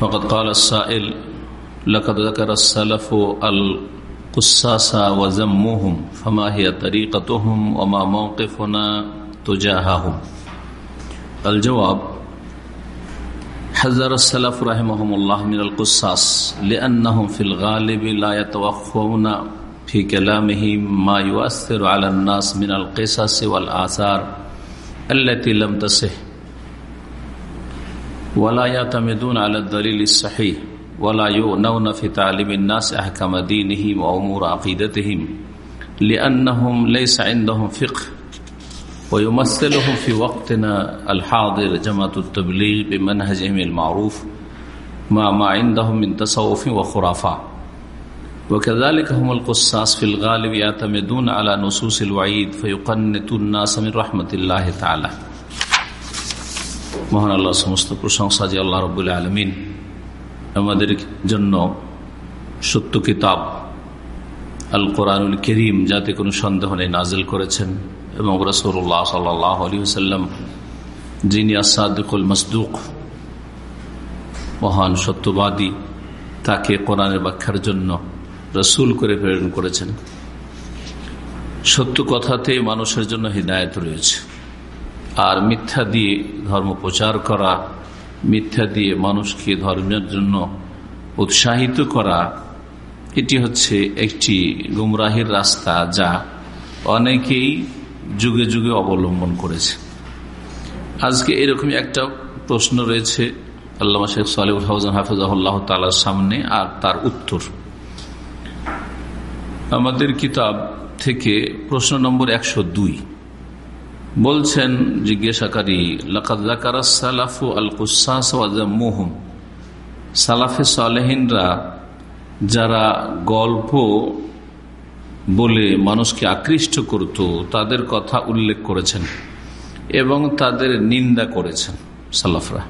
فقد قال السائل لقد ذكر السلف القصاص وزموهم فما هي طريقتهم وما موقفنا تجاههم؟ الجواب حذر السلف رحمهم الله من القصاص لأنهم في الغالب لا يتوخون في كلامهم ما يؤثر على الناس من القصص والآثار التي لم تصح. ولا يعتمدون على الدليل الصحيح ولا يؤنون في تعليم الناس أحكام دينهم وأمور عقيدتهم لأنهم ليس عندهم فقه ويمثلهم في وقتنا الحاضر جماعة التبليغ بمنهجهم المعروف ما ما عندهم من تصوف وخرافات وكذلك هم القصاص في الغالب يعتمدون على نصوص الوعيد فيقنط الناس من رحمة الله تعالى. মহান আল্লাহ, সমস্ত প্রশংসা যে আল্লাহ রবুল্লা আলমিন আমাদের জন্য সত্য কিতাব আল কোরআনুল করিম, যাতে কোনো সন্দেহ নেই, নাজিল করেছেন। এবং রসুল্লাহ সাল্লাহ আলী সাল্লাম যিনি আসাদুল মসদুক, মহান সত্যবাদী, তাকে কোরআনের ব্যাখ্যার জন্য রসুল করে প্রেরণ করেছেন। সত্য কথাতে মানুষের জন্য হৃদায়ত রয়েছে। আর মিথ্যা দিয়ে ধর্ম প্রচার করা, মিথ্যা দিয়ে মানুষকে ধর্মের জন্য উৎসাহিত করা, এটি হচ্ছে একটি গুমরাহির রাস্তা যা অনেকেই যুগে যুগে অবলম্বন করেছে। আজকে এরকমই একটা প্রশ্ন রয়েছে আল্লামা শেখ সালিউল হাউজান হাফিজাহুল্লাহ তালার সামনে আর তার উত্তর। আমাদের কিতাব থেকে প্রশ্ন নম্বর একশো দুই। বলছেন জিজ্ঞাসাকারী সালাফু আল কুসাসুহুম সালাফে সালেহিনরা যারা গল্প বলে মানুষকে আকৃষ্ট করত, তাদের কথা উল্লেখ করেছেন এবং তাদের নিন্দা করেছেন সালাফরা।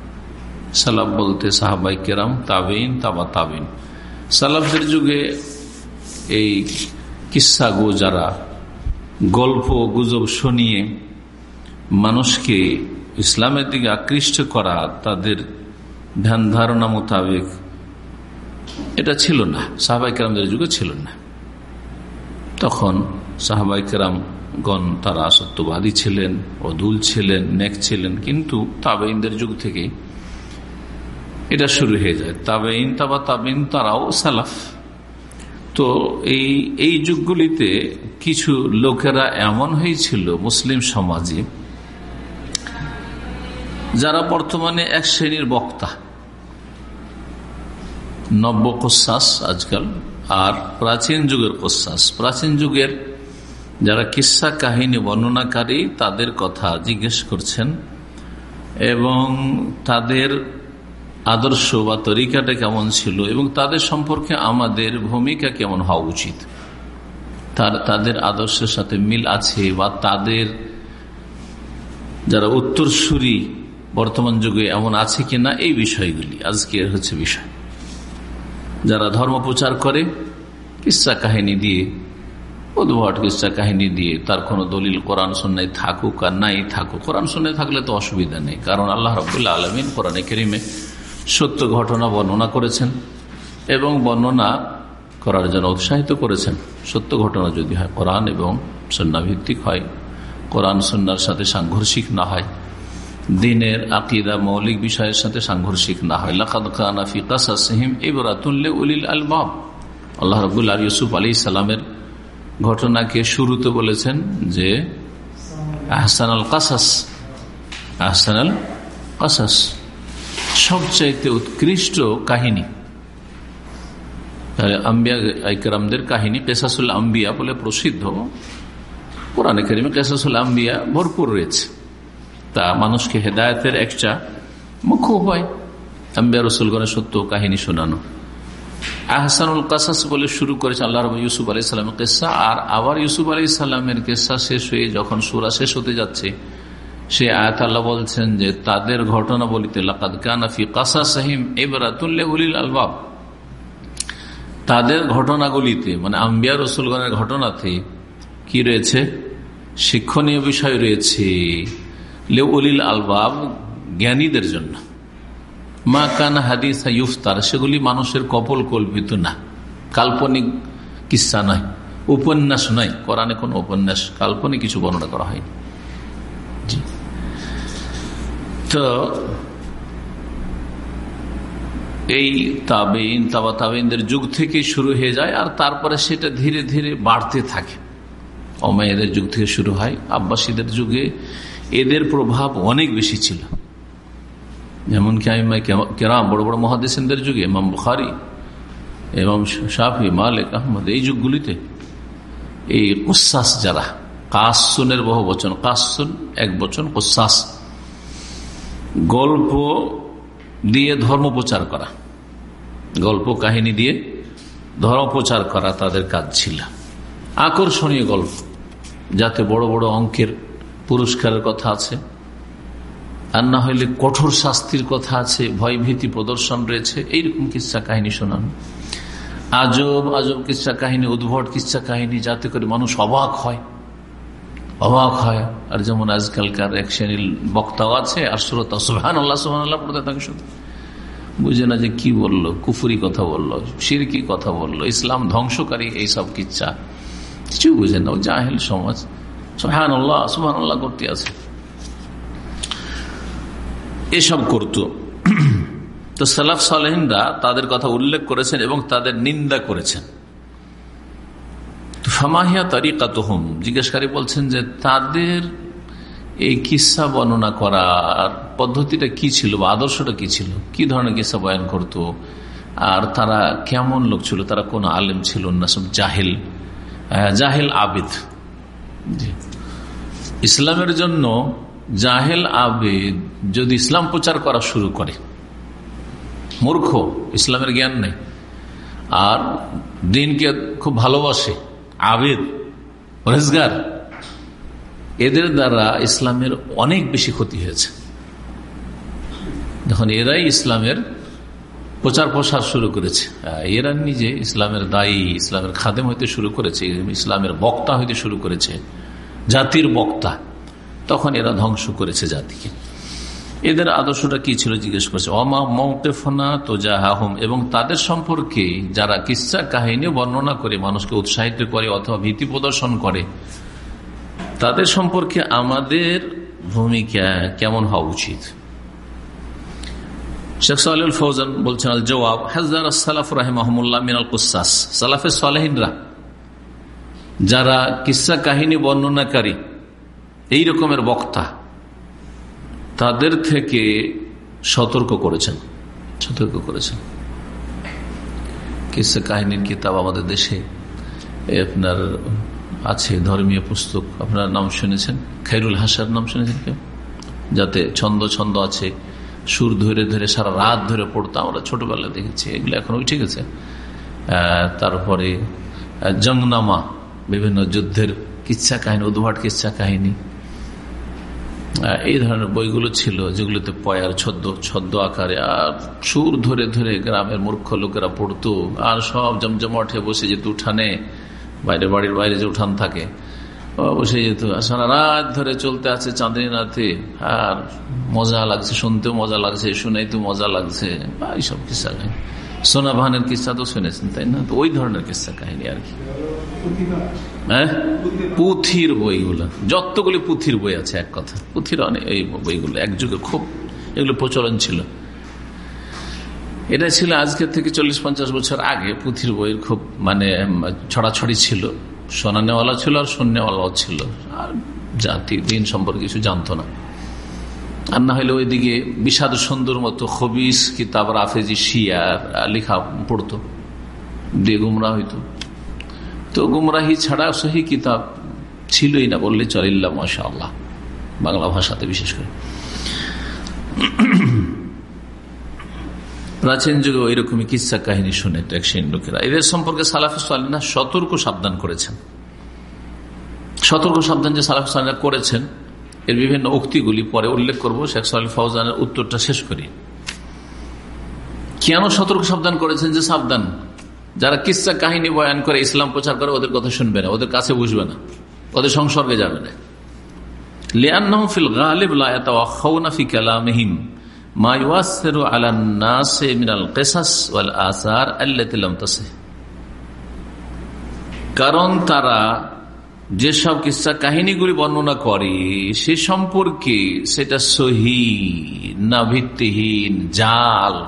সালাফ বলতে সাহাবাই কেরাম তাবিন তাবা তাবিন সালাফদের যুগে এই কিসা গো যারা গল্প গুজব শুনিয়ে মানুষকে ইসলামের দিকে আকৃষ্ট করা তাদের ধ্যান ধারণা মোতাবেক এটা ছিল না। সাহাবাই কেরামদের যুগে ছিল না। তখন সাহাবাই কেরামগণ তারা সত্যবাদী ছিলেন, অদুল ছিলেন, নেক ছিলেন, কিন্তু তাবেইনদের যুগ থেকে এটা শুরু হয়ে যায়। তাবেইন তাবা তাবেইন তারাও সালাফ। তো এই এই যুগগুলিতে কিছু লোকেরা এমন হয়েছিল, মুসলিম সমাজে যারা বর্তমানে এক শ্রেণির বক্তা। নব্য কোশ্বাস আজকাল, আর প্রাচীন যুগের কোশ্বাস প্রাচীন যুগের যারা কিসা কাহিনী বর্ণনাকারী, তাদের কথা জিজ্ঞেস করছেন এবং তাদের আদর্শ বা তরিকাটা কেমন ছিল এবং তাদের সম্পর্কে আমাদের ভূমিকা কেমন হওয়া উচিত। তার, তাদের আদর্শের সাথে মিল আছে বা তাদের যারা উত্তরসূরি বর্তমান যুগে এমন আছে কিনা এই বিষয়গুলি। আজকে হচ্ছে বিষয়। যারা ধর্ম প্রচার করে, কিসা কাহিনী দিয়ে উদ্ভট কিসা কাহিনী দিয়ে তার কোনো দলিল কোরআন সন্ন্যায় থাকুক আর নাই থাকুক। কোরআন সন্ন্যায় থাকলে তো অসুবিধা নেই, কারণ আল্লাহ রবুল্লা আলমিন কোরআনে কেরিমে সত্য ঘটনা বর্ণনা করেছেন এবং বর্ণনা করার জন্য উৎসাহিত করেছেন। সত্য ঘটনা যদি হয়, কোরআন এবং সন্ন্যাভিত্তিক হয়, কোরআন সন্ন্যার সাথে সাংঘর্ষিক না হয় দিনের আকিদা, মৌলিক বিষয়ের সাথে সাংঘর্ষিক না হয়। লাকাদফি কাসাসহিম ইবরাতুল্লে উলিল আলবাব। আল্লাহ রবুল্লা ইউসুফ আলী সালামের ঘটনাকে শুরুতে বলেছেন যে আহসান আল কাসাস আহসান আল কাসাস, সবচাইতে উৎকৃষ্ট কাহিনী। আম্বিয়া কাহিনী পেশাসুল আম্বিয়া বলে প্রসিদ্ধ। কোরআনে কারিমে কেসাসুল আম্বিয়া ভরপুর রয়েছে। তা মানুষকে হেদায়তের একটা মুখ্য উপায়। আম্বিয়া রসুলগণের সত্য কাহিনী শোনানো। আহসানুল কাসাস বলে শুরু করেছে আল্লাহ রব ইউসুফ আলি সাল্লামের কেসা, আর আবার ইউসুফ আলি সাল্লামের কেসা শেষ হয়ে যখন সুরা শেষ হতে যাচ্ছে, সে আয়াত আল্লাহ বলছেন যে, তাদের ঘটনা বলিতে কাসা সাহিম আলবাব। তাদের ঘটনাগুলিতে মানে আম্বিয়া রসুলগণের ঘটনাতে কি রয়েছে? শিক্ষণীয় বিষয় রয়েছে। লেউলিল আলবাব জ্ঞানীদের জন্য। মা কান হাদিস ইউফতার, সেগুলি মানুষের কপল কল্পিত না। কাল্পনিক কিসা নয়, উপন্যাস নয়। কোরআনে কোন উপন্যাস, কাল্পনিক কিছু বর্ণনা করা হয়নি। তো এই তাবেইন, তাবা তাবেইনদের যুগ থেকে শুরু হয়ে যায়, আর তারপরে সেটা ধীরে ধীরে বাড়তে থাকে। অমায়েদের যুগ থেকে শুরু হয়, আব্বাসীদের যুগে এদের প্রভাব অনেক বেশি ছিল। যেমনকি আমি কেরাম, বড় বড় মহাদেসেনদের যুগে, ইমাম বুখারি এবং শাফি, মালিক, আহমদ, এই যুগগুলিতে এই কুসাস যারা কাসনের বহু বচন কাসন এক বচন, কুসাস। গল্প দিয়ে ধর্ম প্রচার করা। গল্প কাহিনী দিয়ে ধর্ম প্রচার করা তাদের কাজ ছিল। আকর্ষণীয় গল্প। যাতে বড় বড় অঙ্কের পুরস্কারের কথা আছে। আর না হইলে কঠোর শাস্তির কথা আছে, ভয়ভীতি প্রদর্শন রয়েছে। এইরকম কিসা কাহিনী শোনানো। আজব আজব কিসা কাহিনী, উদ্ভট কিসা কাহিনী, যাতে করে মানুষ অবাক হয়। অবাক হয়। আর যেমন আজকালকার এক শ্রেণির বক্তাও আছে, আর শ্রোতা সুহান আল্লাহ সুহান আল্লাহ পড়তে থাকে শুধু। বুঝে না যে কি বলল, কুফুরি কথা বলল, সিরকি কথা বলল, ইসলাম ধ্বংসকারী এইসব কিচ্ছা। কিছু বুঝে না। জাহেল সমাজ। সুহান আল্লাহ সুহান আল্লাহ করতে আছে। এসব করত। তো সালাফ সালেহিনরা তাদের কথা উল্লেখ করেছেন এবং তাদের নিন্দা করেছেন। ফামাহিয়া তারিকা তোহম জিজ্ঞাসকারী বলছেন যে তাদের এই কিসা বর্ণনা করার পদ্ধতিটা কি ছিল বা আদর্শটা কি ছিল? কি ধরনের কিসা বয়ান করত? আর তারা কেমন লোক ছিল? তারা কোন আলেম ছিল না, সব জাহেল জাহেল আবিদ। ইসলামের জন্য জাহেল আবেদ যদি ইসলাম প্রচার করা শুরু করে, মূর্খ, ইসলামের জ্ঞান নেই, আর দিনকে খুব ভালোবাসে, আবেদ রোজগার এদের দ্বারা ইসলামের অনেক বেশি ক্ষতি হয়েছে। যখন এরাই ইসলামের প্রচার প্রসার শুরু করেছে। এরা নিজে ইসলামের দায়ী, ইসলামের খাদেম হইতে শুরু করেছে, ইসলামের বক্তা হইতে শুরু করেছে, জাতির বক্তা, তখন এরা ধ্বংস করেছে জাতিকে। এদের আদর্শটা কি ছিল জিজ্ঞেস করছে অমা মৌকেফনা তো জাহাহম এবং তাদের সম্পর্কে যারা কিসা কাহিনী বর্ণনা করে, মানুষকে উৎসাহিত করে অথবা ভীতি প্রদর্শন করে, তাদের সম্পর্কে আমাদের ভূমিকা কেমন হওয়া উচিত? শেখ সাল ফৌজান বলছেন জবাব হাজার সালাফ রাহিমাহমুল্লাহ মিনাল কুসাস। সালাফে সালেহিনরা, যারা কিসা কাহিনী বর্ণনাকারী, এই রকমের বক্তা, তাদের থেকে সতর্ক করেছেন সতর্ক করেছেন। কিসা কাহিনীর কিতাব আমাদের দেশে আপনার আছে, ধর্মীয় পুস্তক, আপনার নাম শুনেছেন? খাইরুল হাসার নাম শুনেছেন কেউ? যাতে ছন্দ ছন্দ আছে সুর ধরে ধরে সারা রাত ধরে পড়তো আমরা ছোটবেলা দেখেছি, এগুলো এখন ঠিক আছে। তারপরে জংনামা বিভিন্ন যুদ্ধের কিচ্ছা কাহিনী, উদ্ভাট কিচ্ছা কাহিনী। এই ধরনের বইগুলো ছিল, যেগুলোতে পয়ার ছদ্ম ছদ্ম আকারে, আর সুর ধরে ধরে গ্রামের মূর্খ লোকেরা পড়তো, আর সব জমজমঠে বসে যেত উঠানে, বাইরে বাড়ির বাইরে যে উঠান থাকে বসে যেত। সারা রাত ধরে চলতে আছে চাঁদনী রাতে। আর মজা লাগছে, শুনতেও মজা লাগছে শুনেই তো মজা লাগছে। বা এইসব কিসা কাহিনী। সোনা ভানের কিসা তো শুনেছেন, তাই না? তো ওই ধরনের কিসা কাহিনী আর কি। হ্যাঁ? পুথির বইগুলো। যতগুলি পুথির বই আছে, এক কথা। পুথির অনেক এই বইগুলো, এক যুগে খুব এগুলো প্রচলন ছিল। এটা ছিল আজকের থেকে চল্লিশ পঞ্চাশ বছর আগে পুথির বইয়ের খুব মানে ছড়াছড়ি ছিল। শোনানেওয়ালা ছিল আর শূন্যওয়ালাও ছিল। আর জাতি, দিন সম্পর্কে কিছু জানতো না। আর না হলে ওইদিকে বিষাদ সুন্দর মতো খবিস, কিতাব রাফেজি শিয়ার লেখা পড়তো। দিয়ে গুমরা হইতো। তো গুমরাহি ছাড়া সহি কিতাব ছিলই না বললে চলিল্লা মাসা আল্লাহ বাংলা ভাষাতে বিশেষ করে। প্রাচীন যুগে ওই রকমই কিসা কাহিনী শুনে শ্রেণির লোকেরা। এদের সম্পর্কে সালাফিসালিনা সতর্ক সাবধান করেছেন। সতর্ক সাবধান যে সালাফিসালিনা করেছেন, এর বিভিন্ন উক্তিগুলি পরে উল্লেখ করব। শেখ সাল ফৌজানের উত্তরটা শেষ করি। কেন সতর্ক সাবধান করেছেন যে সাবধান? যারা কিসা কাহিনী বয়ান করে, ইসলাম প্রচার করে, ওদের কথা শুনবে না, ওদের কাছে বুঝবে না, ওদের সংসর্গে যাবে না। লিয়ান্নফিল গালিব লায়াতাওয়াখাউনা ফি কালামিহিম। কারণ তারা যেসব কিসা কাহিনীগুলি বর্ণনা করে, সে সম্পর্কে সেটা সহি না ভিত্তিহীন জাল,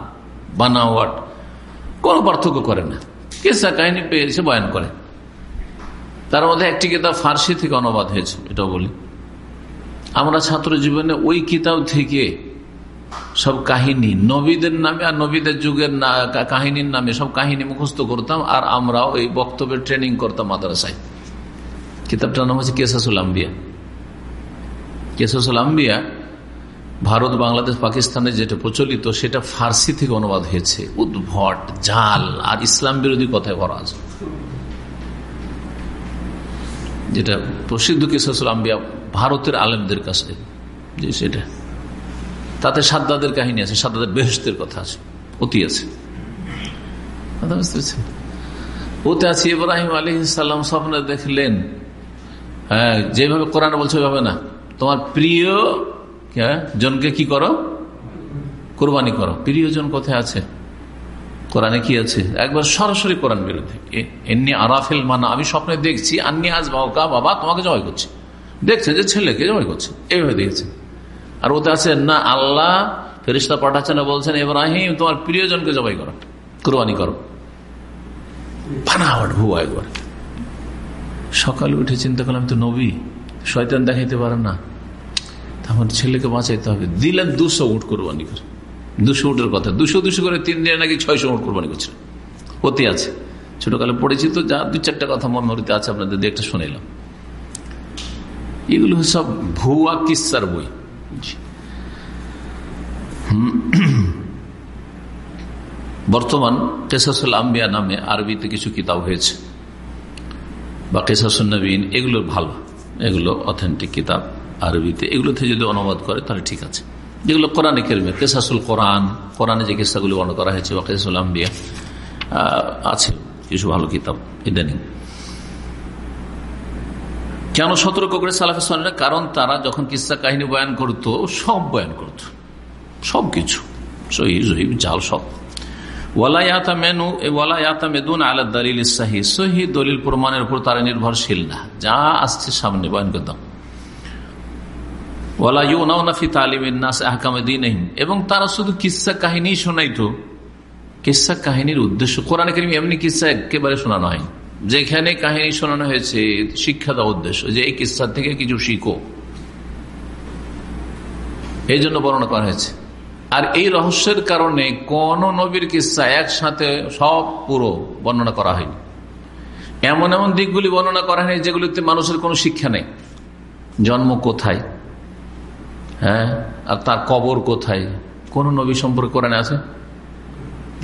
বানাওয়াট কোনো পার্থক্য করে না। কিসা কাহিনী পেয়েছে বয়ান করে। তার মধ্যে একটি কিতাব ফার্সি থেকে অনুবাদ হয়েছে এটা বলি। আমরা ছাত্র জীবনে ওই কিতাব থেকে সব কাহিনী। নবীদের নামে আর নবীদের যুগের কাহিনীর নামে সব কাহিনী মুখস্থ করতাম আর আমরাও এই বক্তব্যের ট্রেনিং করতাম মাদ্রাসায়। কিতাবটার নাম হচ্ছে কেসাসুল আম্বিয়া। কেসাসুল আম্বিয়া ভারত, বাংলাদেশ, পাকিস্তানে যেটা প্রচলিত সেটা ফার্সি থেকে অনুবাদ হয়েছে। উদ্ভট, জাল আর ইসলাম বিরোধী কথায় ভরা আছে যেটা প্রসিদ্ধ কিসাসুল আম্বিয়া ভারতের আলেমদের কাছে। যে সেটা। তাতে সাদ্দাদের কাহিনী আছে, সাদ্দাদের বেহস্তের কথা আছে, অতি আছে। ওতে আছে। ইব্রাহিম আলী সাল্লাম স্বপ্নে দেখলেন হ্যাঁ যেভাবে কোরআন বলছে ওইভাবে না। তোমার প্রিয় জনকে কি করো? কোরবানি করো। প্রিয়জন কোথায় আছে? কোরআনে কি আছে? একবার সরাসরি কোরআন বিরোধী। এমনি আরাফেল মানা, আমি স্বপ্নে দেখছি, আন্নি আজ বাবা বাবা তোমাকে জবাই করছে। দেখছে যে ছেলেকে জবাই করছে। এইভাবে দেখেছে আর ওতে আছে, না, আল্লাহ ফেরিস্তা পাঠাচ্ছে না বলছেন এব্রাহিম তোমার প্রিয়জনকে জবাই করো, কোরবানি করো। বানাওয়াট ভুয়া একবার সকালে উঠে চিন্তা করলাম, তো নবী, শয়তান দেখাইতে পারে না। তখন ছেলেকে বাঁচাইতে হবে। দিলেন দুশো উঠ কোরবানি করে। দুশো উঠের কথা। দুশো দুশো করে তিন দিনে নাকি ছয়শো উঠ কোরবানি করছিল। অতি আছে। ছোটকালে পড়েছি তো, যা দু চারটা কথা মনোরিতে আছে, আপনাদের একটা শুনেলাম এগুলো সব ভুয়া কিসার বই। বর্তমান কেসাসুল আম্বিয়া নামে আরবিতে কিছু কিতাব হয়েছে। বা কেসাসুল নবীন এগুলো ভালো, এগুলো অথেন্টিক কিতাব আরবিতে। এগুলোতে যদি অনুবাদ করে, তাহলে ঠিক আছে। যেগুলো কোরআনে কেরমে, কেসাসুল কোরআন, কোরআনে যে কেসাগুলি বর্ণনা করা হয়েছে, বা কেসাসুল আম্বিয়া আছে কিছু ভালো কিতাব, ইদানিং। কেন সতর্ক করে সালাফে কারণ তারা যখন কিসা কাহিনী বয়ান করত, সব বয়ান করত। সব কিছু। জাল সব। দলিল প্রমাণের উপর তারা নির্ভরশীল না। যা আসছে সামনে বয়ান করতাম এবং তারা শুধু কাহিনীর উদ্দেশ্য, কোরআন করিম এমনি কিসা একেবারে শোনানো হয় যেখানে কাহিনী শোনানো হয়েছে শিক্ষা দেওয়া উদ্দেশ্য যে এই কিসা থেকে কিছু শিখো। এই জন্য বর্ণনা করা হয়েছে। আর এই রহস্যের কারণে কোন নবীর কিসা একসাথে সব পুরো বর্ণনা করা হয়নি। এমন এমন দিকগুলি বর্ণনা করা হয়নি যেগুলিতে মানুষের কোনো শিক্ষা নেই। জন্ম কোথায়? হ্যাঁ? আর তার কবর কোথায়? কোন নবী সম্পর্কে কোরআনে আছে?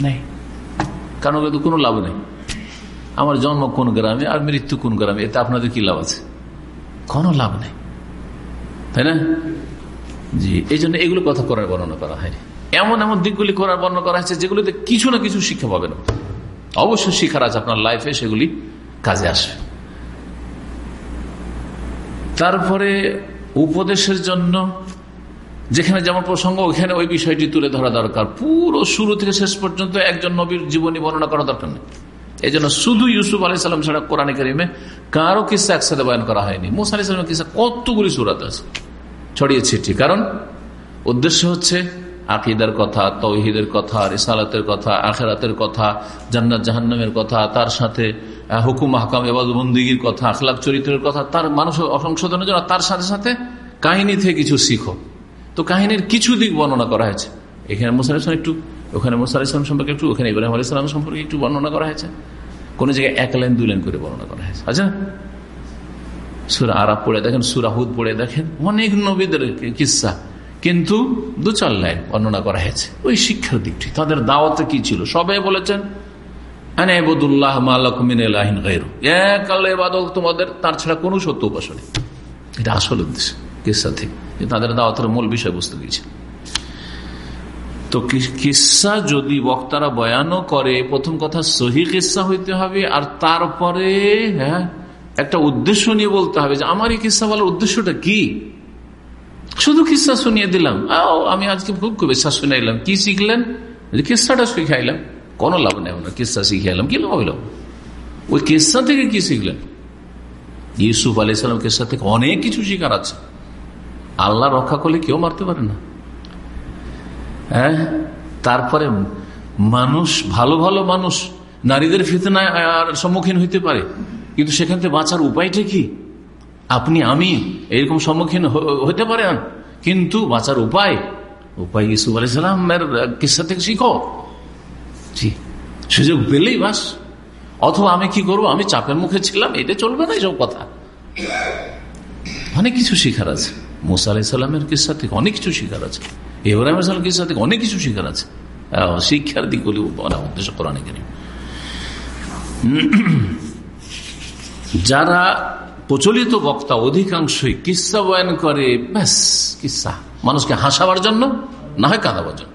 নেই। কারণ কিন্তু কোনো লাভ নেই। আমার জন্ম কোন গ্রামে আর মৃত্যু কোন গ্রামে? এতে আপনাদের কি লাভ আছে? কোনো লাভ নেই। তাই না? জি এই জন্য এগুলো কথা করার বর্ণনা করা হয়নি। এমন এমন দিকগুলি করার বর্ণনা করা হয়েছে যেগুলিতে কিছু না কিছু শিক্ষা পাবেন অবশ্যই শিখার আছে আপনার লাইফে সেগুলি কাজে আসবে। তারপরে উপদেশের জন্য যেখানে যেমন প্রসঙ্গ ওইখানে ওই বিষয়টি তুলে ধরা দরকার। পুরো শুরু থেকে শেষ পর্যন্ত একজন নবীর জীবনী বর্ণনা করা দরকার নেই। এই জন্য শুধু ইউসুফ আলি সাল্লাম ছাড়া কোরআন করিমে কারও কিসা একসাথে বয়ান করা হয়নি। মুসা আলি সাল্লামের কিসা কতগুলি সুরাত আছে? ছড়িয়ে ছিটি। কারণ উদ্দেশ্য হচ্ছে আকিদার কথা, তৌহিদের কথা, রিসালাতের কথা, আখেরাতের কথা, জান্নাত জাহান্নামের কথা, তার সাথে হুকুম হাকাম এবাদবন্দিগির কথা, আখলাক চরিত্রের কথা, তার মানুষ সংশোধনের জন্য তার সাথে সাথে কাহিনী থেকে কিছু শিখো। তো কাহিনীর কিছু দিক বর্ণনা করা হয়েছে। এখানে মুসার একটু, ওখানে মুসার ইসলাম সম্পর্কে একটু, ওখানে ইব্রাহিম আলী ইসলাম সম্পর্কে একটু বর্ণনা করা হয়েছে। কোন জায়গায় এক লাইন, দুই লাইন করে বর্ণনা করা হয়েছে। আচ্ছা? সুরা আরব পড়ে দেখেন সুরাহুদ পড়ে দেখেন, অনেক নবীদের কিসা। কিন্তু দু চার লাইন বর্ণনা করা হয়েছে। ওই শিক্ষার দিকটি, তাদের দাওয়াতে কি ছিল? সবাই বলেছেন তোমাদের, তার ছাড়া কোনো সত্য উপাসনে এটা আসল উদ্দেশ্য থেকে। তাদের দাওয়াতের মূল বিষয়বস্তু দিয়েছে তো কিসা যদি বক্তারা বয়ানও করে, প্রথম কথা সহি কিসা হইতে হবে, আর তারপরে হ্যাঁ একটা উদ্দেশ্য নিয়ে বলতে হবে যে, আমার এই কিসা বলার উদ্দেশ্যটা কি? শুধু কিসা শুনিয়ে দিলাম। আমি আজকে খুব কিসা শুনে এলাম কি শিখলেন? কিসাটা শিখাইলাম। কোনো লাভ নেই না কিসা শিখাইলাম, কি লাভ হইল? ওই কিসা থেকে কি শিখলেন? ইউসুফ আলি সাল্লাম কিসা থেকে অনেক কিছু শিকার আছে। আল্লাহ রক্ষা করলে কেউ মারতে পারে না। হ্যাঁ? তারপরে মানুষ, ভালো ভালো মানুষ, নারীদের ফিতনায় সম্মুখীন হইতে পারে। কিন্তু সেখান থেকে বাঁচার উপায়টা কি? আপনি, আমি এরকম সম্মুখীন হতে পারেন কিন্তু বাঁচার উপায়? উপায় ইসুফ আলাইসালামের কিসা থেকে শিখো। জি, সুযোগ পেলেই বাস। অথবা আমি কি করব? আমি চাপের মুখে ছিলাম, এটা চলবে না এইসব কথা। অনেক কিছু শিখার আছে। মুসা আলাইসাল্লামের কিসা থেকে অনেক কিছু শিখার আছে। ইব্রাহিম আলাইসালাম কিসা থেকে অনেক কিছু শিখার আছে। শিক্ষার দিকগুলি উদ্দেশ্য কোরআনে যারা প্রচলিত বক্তা অধিকাংশই কিসা বয়ান করে, ব্যাস, কিসা। মানুষকে হাসাবার জন্য, না হয় কাঁদাবার জন্য।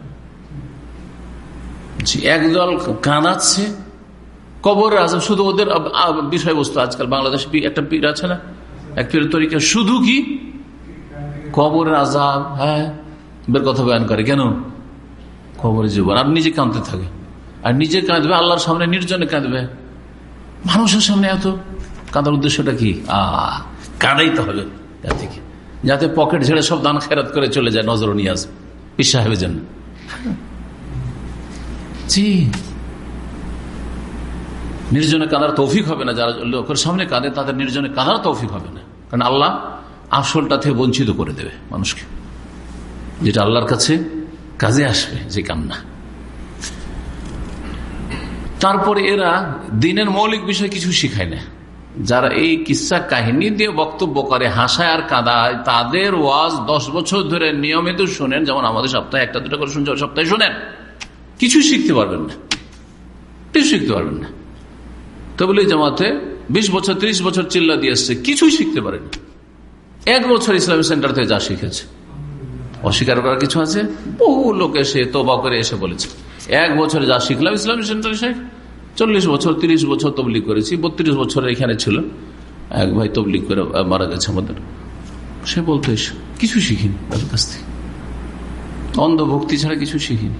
একদল কাঁদাচ্ছে, কবর আছে, শুধু ওদের বিষয়বস্তু আজকাল বাংলাদেশে একটা পীর আছে না? এক পীর তরিকা, শুধু কি? কবর আজাব হ্যাঁ? বের কথা বয়ান করে, কেন? কবরের জীবন। আর নিজে কাঁদতে থাকে। আর নিজে কাঁদবে, আল্লাহর সামনে নির্জনে কাঁদবে। মানুষের সামনে এত কাঁদার উদ্দেশ্যটা কি? আহ, কাঁদাইতে হবে থেকে। যাতে পকেট ঝেড়ে সব দান খেরাত করে চলে যায় নজর নিয়ে আসবে পিস সাহেবের জন্য। জি। নির্জনে কাঁদার তৌফিক হবে না, যারা লোকের সামনে কাঁদে, তাদের নির্জনে কাঁদার তৌফিক হবে না। কারণ আল্লাহ আসলটা থেকে বঞ্চিত করে দেবে মানুষকে। যেটা আল্লাহর কাছে কাজে আসবে, যে কান্না। তারপরে এরা দিনের মৌলিক বিষয় কিছু শিখায় না। যারা এই কিসা কাহিনী দিয়ে বক্তব্য করে, হাসায় আর কাদায়, তাদের ওয়াজ দশ বছর ধরে নিয়মিত শোনেন। যেমন আমাদের সপ্তাহে একটা, দুটা করে শুনছে সপ্তাহে শোনেন। কিছু শিখতে পারবেন না। কিছু শিখতে পারবেন না। তো বলি জামাতে বিশ বছর, ত্রিশ বছর চিল্লা দিয়ে এসছে কিছুই শিখতে পারেন এক বছর ইসলামী সেন্টার থেকে যা শিখেছে। অস্বীকার করার কিছু আছে? বহু লোক এসে তোবা করে এসে বলেছে। এক বছরে যা শিখলাম, ইসলামী সেন্টার শেখ চল্লিশ বছর, তিরিশ বছর তবলিক করেছি, বত্রিশ বছর এখানে ছিল। এক ভাই তবলিক করে মারা গেছে আমাদের। সে বলতো কিছু শিখিনি তার কাছ থেকে। অন্ধভক্তি ছাড়া কিছু শিখিনি।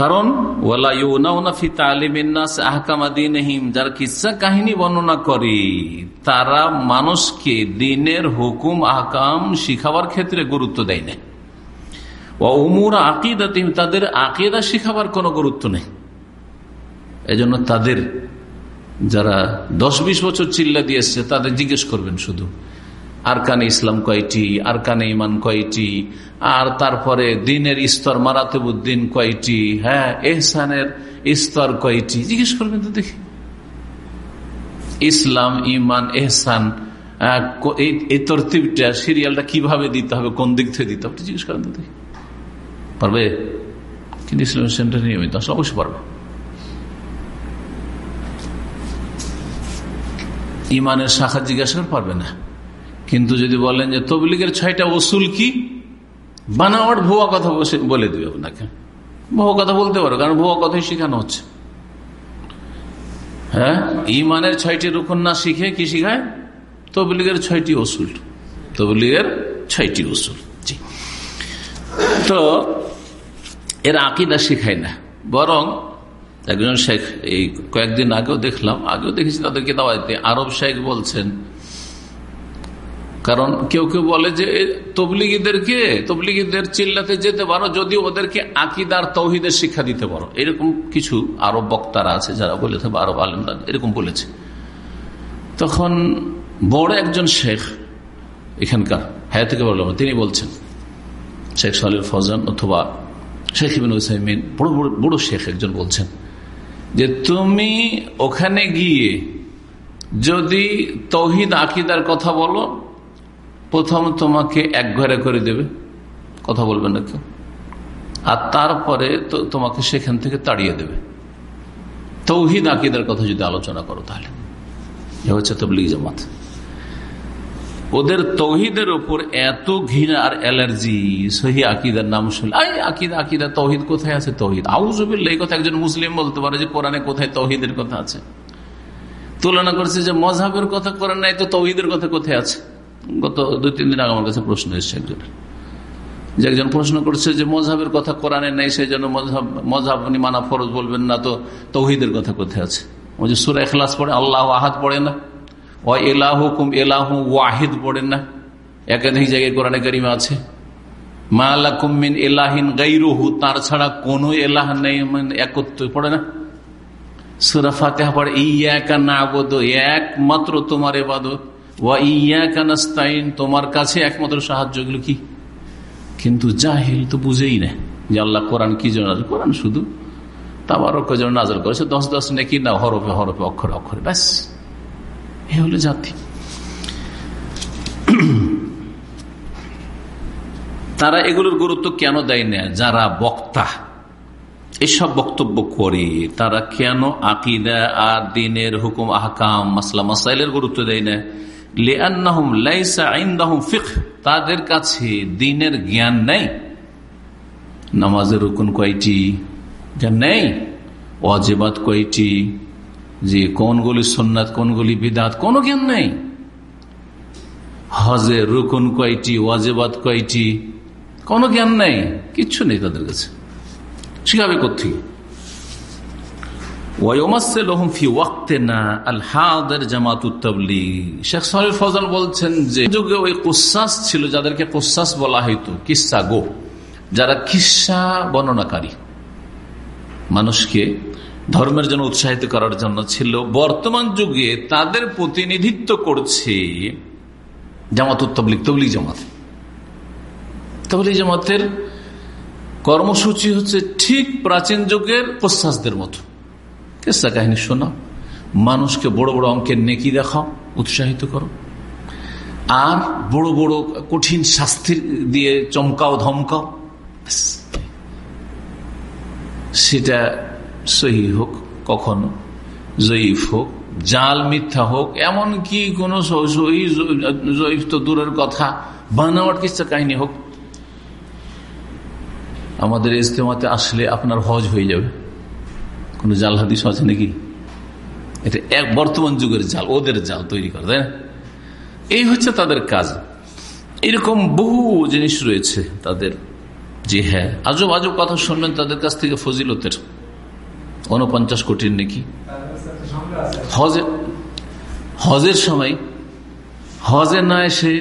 কারণ যারা কিসা কাহিনী বর্ণনা করে, তারা মানুষকে দিনের হুকুম, আহকাম শিখাবার ক্ষেত্রে গুরুত্ব দেয় না উমুর আকিদা তাদের আকিদা শিখাবার কোনো গুরুত্ব নেই। এজন্য তাদের যারা দশ বিশ বছর চিল্লা দিয়েছে, তাদের জিজ্ঞেস করবেন শুধু আর কানে ইসলাম কয়টি আর কানে ইমান কয়টি, আর তারপরে দিনের স্তর মারাতেবুদ্দিন কয়টি হ্যাঁ এহসানের স্তর কয়টি, জিজ্ঞেস করবেন তো দেখি। ইসলাম ইমান এহসান এই তরতিবটা, সিরিয়ালটা কীভাবে দিতে হবে, কোন দিক থেকে দিতে হবে জিজ্ঞেস করেন তো দেখি। পারবে? কিন্তু ইসলাম সেন্টার নিয়মিত আসলে অবশ্যই পারবে। ইমানের শাখা জিজ্ঞাসা পারবে না। কিন্তু যদি বলেন যে তবলিগের ছয়টা ওসুল কি? বানাওয়ার ভুয়া কথা বলে দিবে আপনাকে। ভুয়া কথা বলতে পারো, কারণ ভুয়া কথাই শেখানো হচ্ছে। হ্যাঁ? ইমানের ছয়টি রুকন না শিখে কি শিখায়? তবলিগের ছয়টি ওসুল তবলিগের ছয়টি ওসুল তো, এর আকিদা শিখায় না। বরং একজন শেখ, এই কয়েকদিন আগেও দেখলাম, আগেও দেখেছি তাদেরকে দাওয়াইতে আরব শেখ বলছেন কারণ কেউ কেউ বলে যে তবলিগীদেরকে তবলিগীদের চিল্লাতে যেতে পারো, যদি ওদেরকে আকিদার তৌহিদের শিক্ষা দিতে পারো। এরকম কিছু আরব বক্তারা আছে যারা বলেছে বা আরব আলমরা এরকম বলেছে। তখন বড় একজন শেখ এখানকার হ্যাঁ থেকে বললাম, তিনি বলছেন, শেখ সালিল ফজান অথবা শেখ ইবিন হুসাইমিন বড় বড় শেখ একজন বলছেন যে, তুমি ওখানে গিয়ে যদি তৌহিদ আকিদার কথা বলো প্রথম তোমাকে এক ঘরে করে দেবে। কথা বলবেন না কেউ। আর তারপরে তোমাকে সেখান থেকে তাড়িয়ে দেবে। তৌহিদ আকিদের কথা যদি আলোচনা করো তাহলে। এ হচ্ছে তবলিগ জামাত। ওদের তৌহিদের ওপর এত ঘৃণা আর অ্যালার্জি, সহি আকিদার নাম শুনলে আই আকিদা আকিদা, তৌহিদ কোথায় আছে? তৌহিদ। আউজবিল্লা এই কথা একজন মুসলিম বলতে পারে যে কোরআনে কোথায় তৌহিদের কথা আছে। তুলনা করছে যে মজাবের কথা করেন নাই তো তৌহিদের কথা কোথায় আছে? গত দুই, তিন দিন আগে আমার কাছে প্রশ্ন এসছে একজনের। যে একজন প্রশ্ন করছে যে মজাবের কথা কোরআনে নেই সেই জন্য মজাব আপনি মানা ফরজ বলবেন না, তো তৌহিদের কথা কোথায় আছে? ওই যে সুরা এখলাস পড়ে, আল্লাহ আহাদ পড়ে না? ও এলাহুকুম এলাহু ওয়াহিদ পড়েন না? একাধিক জায়গায় কোরআনে কারিমা আছে এলাহিন গাইরুহু ছাড়া এলাহ মানে একত্র পড়ে না? না একমাত্র তোমার এবাদত ইয়া তোমার কাছে একমাত্র সাহায্যগুলো কি? কিন্তু জাহিল তো বুঝেই না যে আল্লাহ কোরআন কি জন্য কোরআন শুধু তাবারক যেন নাজল করেছে দশ দশ নাকি না, হরফে হরফে, অক্ষরে অক্ষরে, ব্যাস। এ হলো জাতি। তারা এগুলোর গুরুত্ব কেন দেয় না? যারা বক্তা, এসব বক্তব্য করে, তারা কেন আকিদা আর দিনের হুকুম, আহকাম, মাসলা, মাসাইলের গুরুত্ব দেয় না? তাদের কাছে দিনের জ্ঞান নেই। নামাজের হুকুন কয়টি? জ্ঞান নেই। অজেবাদ কয়টি? যে কোনগুলি সোননাথ কোনগুলি বিদাত, কোন জ্ঞান নেই। হজের রুকুন কয়টি ওয়াজেবাদ কয়টি? কোনো জ্ঞান নেই। কিচ্ছু নেই তাদের কাছে। শিখাবে কোথেকে বলছেন যে যুগে ওই ছিল যাদেরকে বলা গো, যারা বর্ণনাকারী। মানুষকে ধর্মের জন্য উৎসাহিত করার জন্য ছিল। বর্তমান যুগে তাদের প্রতিনিধিত্ব করছে জামাত তবলিক তবলিক জামাত। তবলিক জামাতের কর্মসূচি হচ্ছে ঠিক প্রাচীন যুগের প্রশ্বাসদের মতো। কেসা কাহিনী শোনাও মানুষকে বড় বড় অঙ্কের নেকি দেখাও, উৎসাহিত করো। আর বড় বড় কঠিন শাস্তির দিয়ে চমকাও, ধমকাও। সেটা সহি হোক, কখনো। জয়ীফ হোক, জাল মিথ্যা হোক এমন কি কোন জয়ীফ তো দূরের কথা, বানাওয়ার কিসা কাহিনী হোক। আমাদের ইজতেমাতে আসলে আপনার হজ হয়ে যাবে। কোন জাল হাদিস আছে নাকি? এটা এক বর্তমান যুগের জাল, ওদের জাল তৈরি করে, তাই এই হচ্ছে তাদের কাজ। এরকম বহু জিনিস রয়েছে তাদের যে হ্যাঁ আজব আজব কথা শুনবেন তাদের কাছ থেকে ফজিলতের। উনপঞ্চাশ কোটির নাকি? হজে হজের সময়, হজে না এসে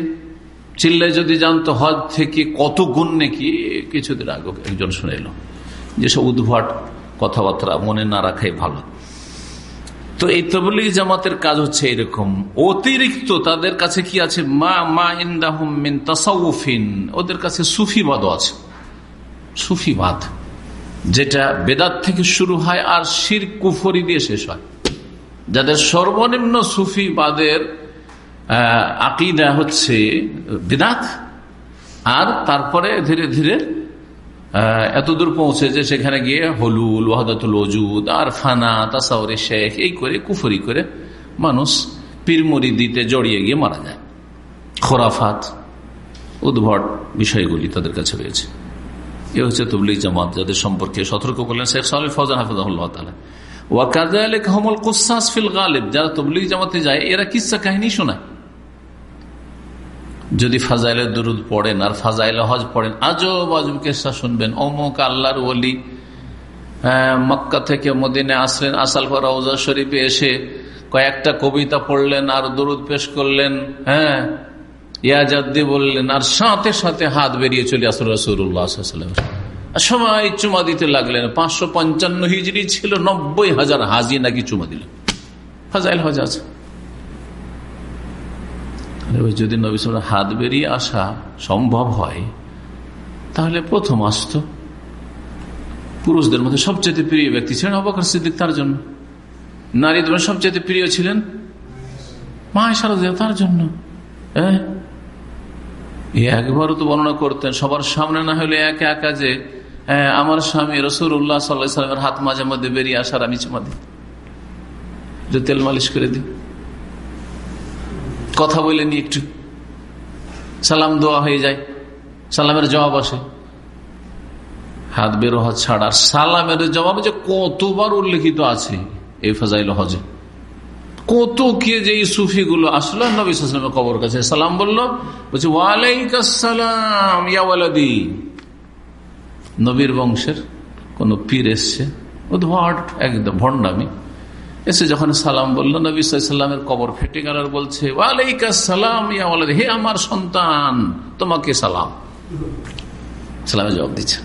চিল্লায় যদি জানতো হজ থেকে কত গুণ নাকি, কিছুদিন আগে একজন শুনে এলো যেসব উদ্ভট কথাবার্তা মনে না রাখাই ভালো। তো এই তবলিগ জামাতের কাজ হচ্ছে এরকম। অতিরিক্ত তাদের কাছে কি আছে? মা মা ইন্দাহমিন তাসাউফিন। ওদের কাছে সুফিবাদও আছে। সুফিবাদ। যেটা বেদাত থেকে শুরু হয় আর শির কুফরি দিয়ে শেষ হয়। যাদের সর্বনিম্ন সুফিবাদের আকিদা হচ্ছে বেদাত। আর তারপরে ধীরে ধীরে এতদূর পৌঁছে যে সেখানে গিয়ে হলুল, ওয়াহদাতুল ওজুদ আর ফানা তাসাউরি, শেখ, এই করে কুফরি করে মানুষ পীরমরি দিতে জড়িয়ে গিয়ে মারা যায়। খোরাফাত, উদ্ভট বিষয়গুলি তাদের কাছে রয়েছে। এ হচ্ছে তবলিক জামাত, যাদের সম্পর্কে সতর্ক করলেন শেখ সাহেব ফজান হাফিজাহুল্লাহ তালা ফিল গালিব, যারা তবলিগ জামাতে যায়, এরা কিসা কাহিনী শোনায়? যদি ফাজাইলের দুরুদ পড়েন আর ফাজাইলে হজ পড়েন, আজব আজব কেসা শুনবেন। অমুক আল্লাহর ওলি মক্কা থেকে মদিনে আসলেন আসাল পর রওজা শরীফে এসে কয়েকটা কবিতা পড়লেন, আর দরুদ পেশ করলেন হ্যাঁ ইয়াজাদ্দি বললেন, আর সাথে সাথে হাত বেরিয়ে চলে আসল রসুল্লাহ সবাই চুমা দিতে লাগলেন। পাঁচশো পঞ্চান্ন হিজড়ি ছিল, নব্বই হাজার হাজি নাকি চুমা দিলেন। ফাজাইল হজ আছে। যদি নবী হাত বেরিয়ে আসা সম্ভব হয় তাহলে প্রথম আসত। পুরুষদের মধ্যে সবচেয়ে প্রিয় ব্যক্তি ছিলেন অবাকর সিদ্দিক তার জন্য। নারীদের সবচেয়ে প্রিয় ছিলেন মা সারদিয়া তার জন্য। একবারও তো বর্ণনা করতেন সবার সামনে না হলে একা একা যে হ্যাঁ, আমার স্বামী রসুর উল্লাহ সাল্লাহ সাল্লামের হাত মাঝে মধ্যে বেরিয়ে আসার আমি চুমা যে তেল মালিশ করে দিই। কথা বলে নি একটু সালাম দোয়া হয়ে যায়, সালামের জবাব আসে। হাত বের হাত ছাড়া সালামের জবাব যে কতবার উল্লেখিত আছে এই ফাজাইল হজে। কত কে যে সুফি গুলো আসলো, নবী সালামের কবর কাছে সালাম বলল, বলছে ওয়ালাইকালাম ইয়াওয়ালাদি নবীর বংশের কোন পীর এসছে। উদ্ভট একদম ভণ্ডামি। এসে যখন সালাম বলল, নবী সাল্লামের কবর ফেটে গেল বলছে ওয়ালাইকালাম ইয়াওয়ালাদি হে আমার সন্তান, তোমাকে সালাম। সালামে জবাব দিচ্ছে।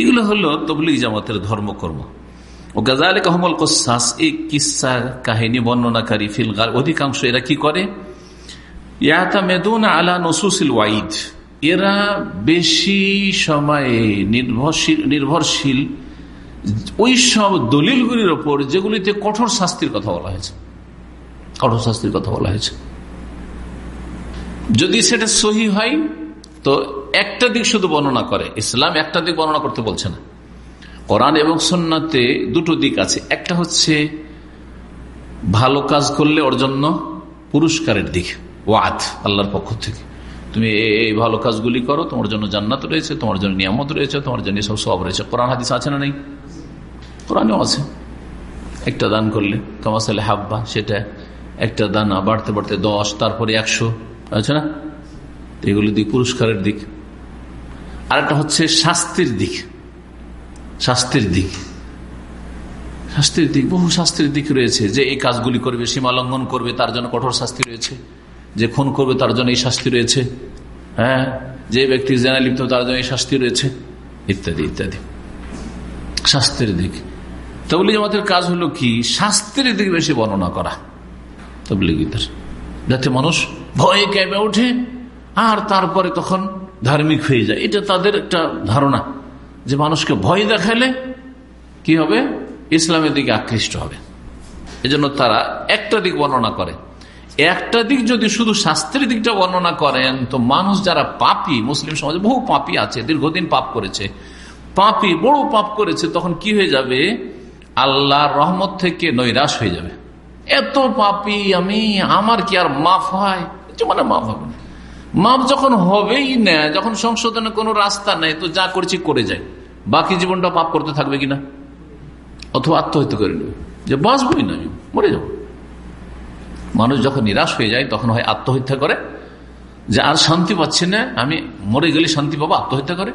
এগুলো হলো তবলিগ জামাতের ধর্মকর্ম। ও গাজালে কহমল কোসাস, এই কিসা কাহিনী বর্ণনাকারী ফিলগার অধিকাংশ এরা কি করে? ইয়াতা মেদুন আলা নসুসিল ওয়াইদ এরা বেশি সময়ে নির্ভরশীল নির্ভরশীল ওই সব দলিলগুলির ওপর যেগুলিতে কঠোর শাস্তির কথা বলা হয়েছে। কঠোর শাস্তির কথা বলা হয়েছে। যদি সেটা সহি হয়, তো একটা দিক শুধু বর্ণনা করে। ইসলাম একটা দিক বর্ণনা করতে বলছে না। কোরআন এবং সন্নাতে দুটো দিক আছে। একটা হচ্ছে ভালো কাজ করলে ওর জন্য পুরস্কারের দিক, ওয়াদ, আল্লাহর পক্ষ থেকে। তুমি এই ভালো কাজগুলি করো, তোমার জন্য জান্নাত রয়েছে, তোমার জন্য নিয়ামত রয়েছে, তোমার জন্য সব সব রয়েছে। কোরআন হাদিস আছে না নেই? কোরআনেও আছে। একটা দান করলে, কামাসালে হাব্বা, সেটা একটা দানা বাড়তে বাড়তে দশ, তারপরে একশো, আছে না? এগুলি দিক পুরস্কারের দিক। আরেকটা হচ্ছে শাস্তির দিক। শাস্তির দিক। শাস্তির দিক, বহু শাস্তির দিক রয়েছে। যে এই কাজগুলি করবে, সীমা লঙ্ঘন করবে, তার জন্য কঠোর শাস্তি রয়েছে। যে খুন করবে, তার জন্য এই শাস্তি রয়েছে। হ্যাঁ? যে ব্যক্তি জেনা লিপ্ত, তার জন্য এই শাস্তি রয়েছে। ইত্যাদি ইত্যাদি। শাস্তির দিক। তবলি আমাদের কাজ হলো কি? শাস্তির দিক বেশি বর্ণনা করা। তবলিগীদের যাতে মানুষ ভয়ে ক্যাবে ওঠে, আর তারপরে তখন ধার্মিক হয়ে যায়। এটা তাদের একটা ধারণা যে মানুষকে ভয় দেখালে কি হবে? ইসলামের দিকে আকৃষ্ট হবে। এজন্য তারা একটা দিক বর্ণনা করে। একটা দিক যদি শুধু শাস্ত্রের দিকটা বর্ণনা করেন, তো মানুষ যারা পাপি, মুসলিম সমাজে বহু পাপি আছে, দীর্ঘদিন পাপ করেছে, পাপি, বড় পাপ করেছে, তখন কি হয়ে যাবে? আল্লাহর রহমত থেকে নৈরাশ হয়ে যাবে। এত পাপি আমি, আমার কি আর মাফ হয়? মানে মাফ হবে না। মাপ যখন হবেই না, যখন সংশোধনের কোনো রাস্তা নেই, তো যা করছি করে যায় বাকি জীবনটা পাপ করতে থাকবে কিনা? অথবা আত্মহত্যা করে নেবে। যে বাঁচবই না মরে যাব। মানুষ যখন নিরাশ হয়ে যায়, তখন হয় আত্মহত্যা করে। যে আর শান্তি পাচ্ছে না, আমি মরে গেলে শান্তি পাবো, আত্মহত্যা করে।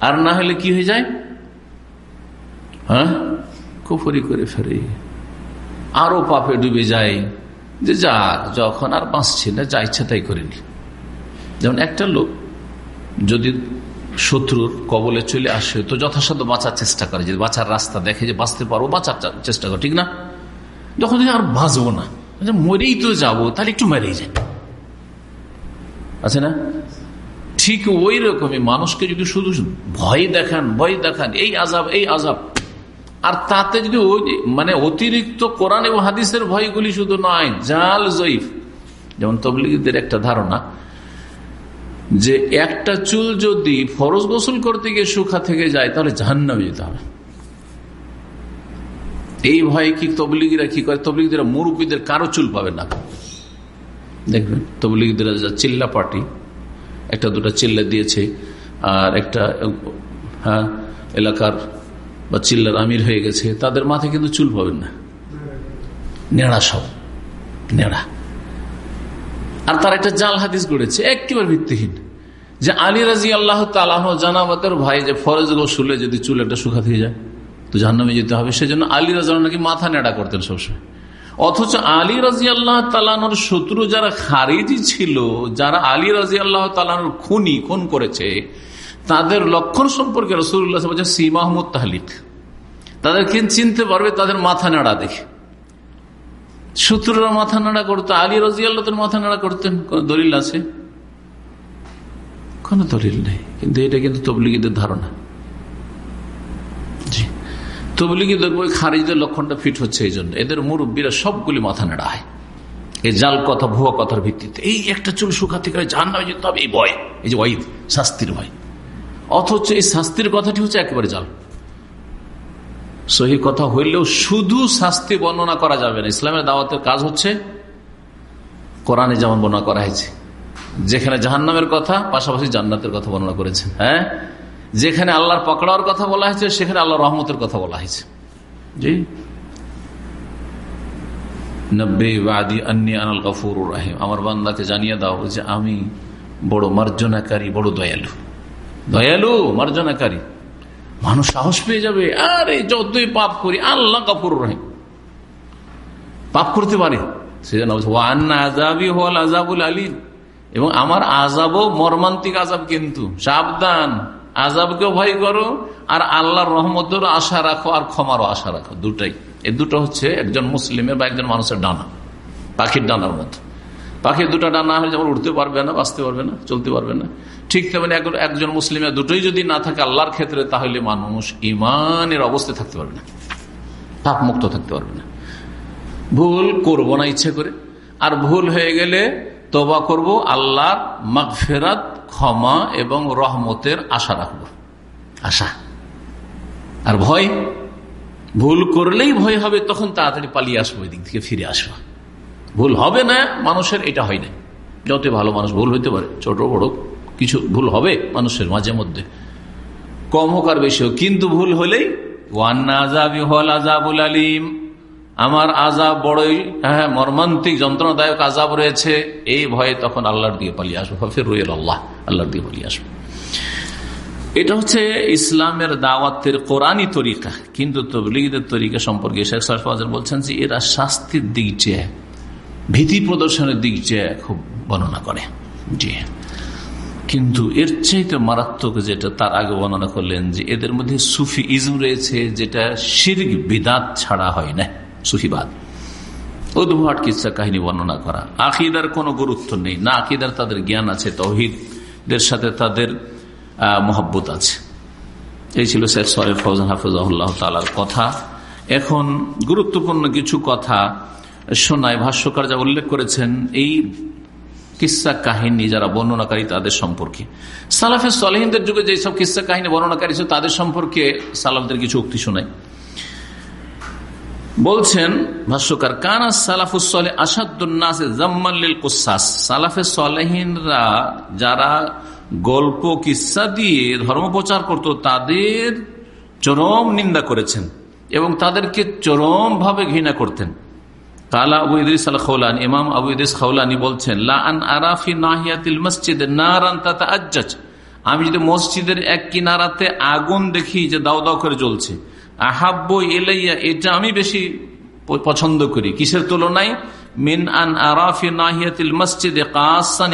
আর না হলে কি হয়ে যায়? হ্যাঁ? কুফরি করে ফেরে। আরও পাপে ডুবে যায় যে যাক যখন আর বাঁচছে না, যা ইচ্ছা তাই করেনি যেমন একটা লোক যদি শত্রুর কবলে চলে আসে, তো যথাসাধ্য বাঁচার চেষ্টা করে। যে বাঁচার রাস্তা দেখে যে বাঁচতে পারব, বাঁচার চেষ্টা করে, ঠিক না? যখন আর বাঁচবো না মরেই তো যাব, তাহলে একটু মেরেই যায় আছে না? ঠিক ওই রকমই। মানুষকে যদি শুধু ভয় দেখান ভয় দেখান, এই আজাব এই আজাব আর তাতে যদি মানে অতিরিক্ত কোরআন এবং হাদিসের ভয়গুলি শুধু নয়, জাল, জয়ীফ। যেমন তবলিগীদের একটা ধারণা যে একটা চুল যদি ফরজ গোসল করতে গিয়ে সুখা থেকে যায়, তাহলে জাহান্নামে যেতে হবে। এই ভয়ে কি তবলিগিরা কি করে? তবলিগিরা মুরব্বীদের কারও চুল পাবে না। দেখবেন তবলিগিরা যা চিল্লা পার্টি, একটা দুটা চিল্লা দিয়েছে, আর একটা হ্যাঁ এলাকার বা চিল্লার আমির হয়ে গেছে, তাদের মাথায় কিন্তু চুল পাবেন না। নেড়া সব, নেড়া। আর তার একটা জাল হাদিস গড়েছে, একেবারে ভিত্তিহীন। যে আলী রাজি আল্লাহ তালাহ জানাবাতের ভাই যে ফরজ গোসুলে যদি চুল একটা শুকা থেকে যায়, তো জাহান্নামে যেতে হবে। সেজন্য আলী রাজা নাকি মাথা নেড়া করতেন সবসময়। অথচ আলী রাজি আল্লাহ তালানোর শত্রু যারা খারিজি ছিল, যারা আলী রাজি আল্লাহ তালানোর খুনি, খুন করেছে তাদের লক্ষণ সম্পর্কে রসুল্লাহ সি মাহমুদ তাহলিক। তাদেরকে চিনতে পারবে? তাদের মাথা নাড়া দেখে। শত্রুরা মাথা নাড়া করতো, আলী রাজি আল্লাহ মাথা নাড়া করতেন। কোন দলিল আছে? কোন দলিল নেই। কিন্তু এটা কিন্তু তবলিগীদের ধারণা। জি। তবলিগি দেখব খারিজদের লক্ষণটা ফিট হচ্ছে এই জন্য। এদের মুরব্বীরা সবগুলি মাথা নাড়া হয়। এই জাল কথা, ভুয়া কথার ভিত্তিতে। এই একটা চুল শুকাতে গেলে জান না যেতে হবে, এই ভয়, এই যে ওয়াইদ, শাস্তির ভয়। অথচ এই শাস্তির কথাটি হচ্ছে একেবারে জাল। সহি কথা হইলেও শুধু শাস্তি বর্ণনা করা যাবে না। ইসলামের দাওয়াতের কাজ হচ্ছে কোরআনে যেমন বর্ণনা করা হয়েছে, যেখানে জাহান্নামের কথা, পাশাপাশি জান্নাতের কথা বর্ণনা করেছেন। হ্যাঁ? যেখানে আল্লাহর পকড়ার কথা বলা হয়েছে, সেখানে আল্লাহ রহমতের কথা বলা হয়েছে। জি? আনাল আমার বান্দাকে জানিয়ে দাও যে আমি বড় মার্জনাকারী, বড় দয়ালু। দয়ালু, মার্জনাকারী। মানুষ সাহস পেয়ে যাবে, আরে যতই পাপ করি, আল্লাহ কাপুর রহিম। পাপ করতে পারে। সেজন্য আজাবি হল আলীম। এবং আমার আজাবও মর্মান্তিক আজাব কিন্তু। সাবধান আজাবকেও ভয় করো, আর আল্লাহর রহমতের আশা রাখো, আর ক্ষমারও আশা রাখো। দুটাই। এই দুটো হচ্ছে একজন মুসলিমের বা একজন মানুষের ডানা, পাখির ডানার মতো। পাখির দুটা ডানা হলে যেমন উঠতে পারবে না, বাঁচতে পারবে না, চলতে পারবে না। ঠিক তেমনি একজন মুসলিমের দুটোই যদি না থাকে আল্লাহর ক্ষেত্রে, তাহলে মানুষ ইমানের অবস্থায় থাকতে পারবে না। পাপ মুক্ত থাকতে পারবে না। ভুল করব না ইচ্ছে করে। আর ভুল হয়ে গেলে তবা করব, আল্লাহর মাগফেরাত, ক্ষমা এবং রহমতের আশা রাখব। আশা। আর ভয়? ভুল করলেই ভয় হবে, তখন তাড়াতাড়ি পালিয়ে আসব, ওই দিক থেকে ফিরে আসব। ভুল হবে না, মানুষের এটা হয় না যত ভালো মানুষ ভুল হইতে পারে, ছোট বড় কিছু ভুল হবে মানুষের মাঝে মধ্যে। কম হোক আর বেশি হোক। কিন্তু ভুল হলেই আজাবুল আলিম। আমার আজাব বড়ই হ্যাঁ মর্মান্তিক, যন্ত্রণাদায়ক আজাব রয়েছে। এই ভয়ে তখন আল্লাহর দিয়ে পালিয়ে আসব। ফের রুয়েল আল্লাহ আল্লাহর দিয়ে পালিয়ে আসব। এটা হচ্ছে ইসলামের দাওয়াতের কোরআনই তরিকা। কিন্তু তবলিগদের তরিকা সম্পর্কে শেখ সাহবাজার বলছেন যে, এরা শাস্তির দিক চেয়ে, ভীতি প্রদর্শনের দিক চেয়ে খুব বর্ণনা করে। জি। কিন্তু এর চাইতে মারাত্মক যেটা তার আগে বর্ণনা করলেন যে এদের মধ্যে সুফি ইজম রয়েছে, যেটা শির্ক, বিদাত ছাড়া হয় না, সুফিবাদ। উদ্ভট কিসা কাহিনী বর্ণনা করা। আকিদার কোনো গুরুত্ব নেই। না আকিদার তাদের জ্ঞান আছে, তহিদের সাথে তাদের মহব্বত আছে। এই ছিল শেখ সরে ফৌজান হাফিজাহুল্লাহ তালার কথা। এখন গুরুত্বপূর্ণ কিছু কথা শোনায়। ভাষ্যকার যা উল্লেখ করেছেন, এই কিসা কাহিনী যারা বর্ণনাকারী তাদের সম্পর্কে। সালাফের সলেহিনদের যুগে যেসব কিসা কাহিনী বর্ণনাকারী ছিল, তাদের সম্পর্কে সালাফদের কিছু উক্তি শোনায় বলছেন, ভাষ্যকার, কানা সালাফুসলে আসাদুল্নাস জাম্মাল্লিল সালাফে যারা গল্প, কিসা দিয়ে ধর্ম প্রচার করত, তাদের চরম নিন্দা করেছেন এবং তাদেরকে চরম ভাবে ঘৃণা করতেন। ইমাম বলছেন আরাফি নারান আমি যদি মসজিদের এক কিনারাতে আগুন দেখি যে দাও দাও করে জ্বলছে আহাব্য এলাইয়া এটা আমি বেশি পছন্দ করি। কিসের তুলনায়? মিন আন আরাফি নাহিয়াতিল মসজিদে কাসান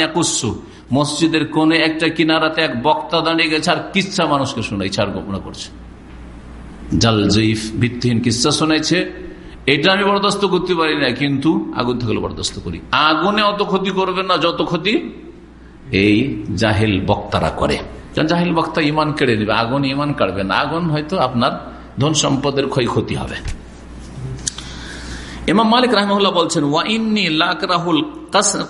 মসজিদের কোন একটা কিনারাতে এক বক্তা দাঁড়িয়ে গেছে আর কিচ্ছা মানুষকে শোনাইছে আর গোপনা করছে। জাল জয়ীফ ভিত্তিহীন কিচ্ছা শোনাইছে। এটা আমি বরদাস্ত করতে পারি না, কিন্তু আগুন থেকে বরদাস্ত করি। আগুনে অত ক্ষতি করবে না, যত ক্ষতি এই জাহেল বক্তারা করে। জাহিল বক্তা ইমান কেড়ে দিবে আগুন ইমান কাটবে না। আগুন হয়তো আপনার ধন সম্পদের ক্ষয়ক্ষতি হবে। ইমাম মালিক রাহমুল্লাহ বলছেন ওয়াইন্নি লাক রাহুল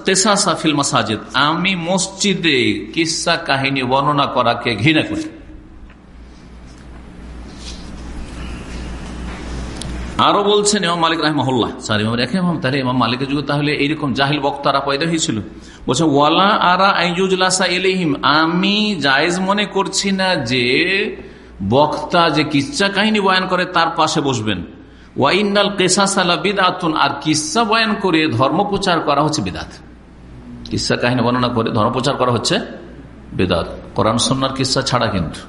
কেসাসাফিল মাসাজিদ। আমি মসজিদে কিসা কাহিনী বর্ণনা করাকে ঘৃণা করি। আরও বলছেন ইমাম মালিক রাহমহল্লা স্যার, ইমাম রেখে তাহলে ইমাম মালিকের যুগে তাহলে এইরকম জাহিল বক্তারা পয়দা হয়েছিল। বলছে ওয়ালা আরা আইজুজলাসা এলিহিম আমি জায়েজ মনে করছি না যে বক্তা যে কিচ্ছা কাহিনী বয়ান করে তার পাশে বসবেন। ওয়াইনাল কেসাসালা বিদাতুন আর কিসা বয়ান করে ধর্ম প্রচার করা হচ্ছে বিদাত। কিসা কাহিনী বর্ণনা করে ধর্ম প্রচার করা হচ্ছে বেদাত। কোরআন সন্ন্যার কিসা ছাড়া কিন্তু।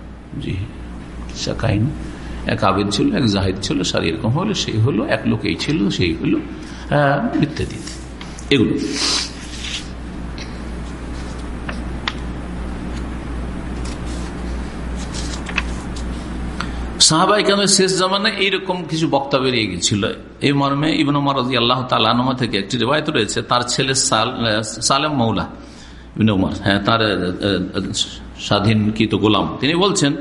জি, কিসা কাহিনী। এক আবেদ ছিল, এক জাহিদ ছিল, সার এরকম হলো, সেই হলো, এক লোক এই ছিল, সেই হলো ইত্যাদি। এগুলো। সাহাবাই কেন শেষ জামানায় এইরকম কিছু বক্তা বেরিয়ে গেছিল। এই মর্মে ইবন আল্লাহ তালানুমা থেকে একটি রেবায়ত রয়েছে, তার ছেলে সালেম মৌলা ইবন উমার হ্যাঁ তার স্বাধীনকৃত গোলাম। তিনি বলছেন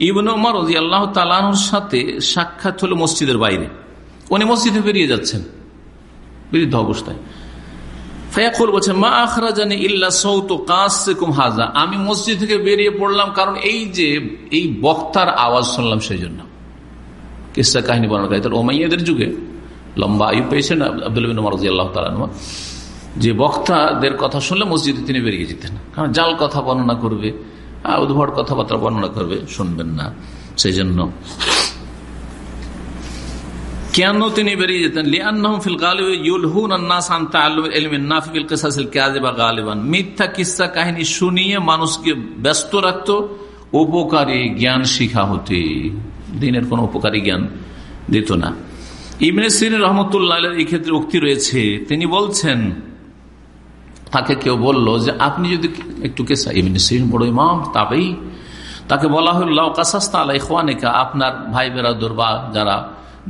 ইবন উমার আল্লাহ তালানুর সাথে সাক্ষাৎ হলো মসজিদের বাইরে। উনি মসজিদে বেরিয়ে যাচ্ছেন। বিরুদ্ধ অবস্থায়। ফয়াকুল বলছে, মা আখরা জানি ইল্লা সৌত কাসেকুম হাজা। আমি মসজিদ থেকে বেরিয়ে পড়লাম কারণ এই যে, এই বক্তার আওয়াজ শুনলাম সেই জন্য কিসা কাহিনী বর্ণনা করে ওমাইয়াদের যুগে লম্বা আয়ু পেয়েছেন আব্দুল মারজি আল্লাহ তালা যে বক্তাদের কথা শুনলে মসজিদে তিনি বেরিয়ে যেতেন। কারণ জাল কথা বর্ণনা করবে। উদ্ভট কথাবার্তা বর্ণনা করবে, শুনবেন না। সেই জন্য কেন তিনি বেরিয়ে যেতেন? মিথ্যা কিসা কাহিনী শুনিয়ে মানুষকে ব্যস্ত রাখত। উপকারী জ্ঞান শিখা হতে। দিনের কোন উপকারী জ্ঞান দিত না। ইবনে সিন রহমতুল্লাহ এই ক্ষেত্রে উক্তি রয়েছে। তিনি বলছেন তাকে কেউ বলল যে, আপনি যদি একটু কেসা ইবনে সিন বড় ইমাম, তবেই। তাকে বলা হল কাসাস্তা আলাই খোয়ানিকা আপনার ভাই বেরাদুর বা যারা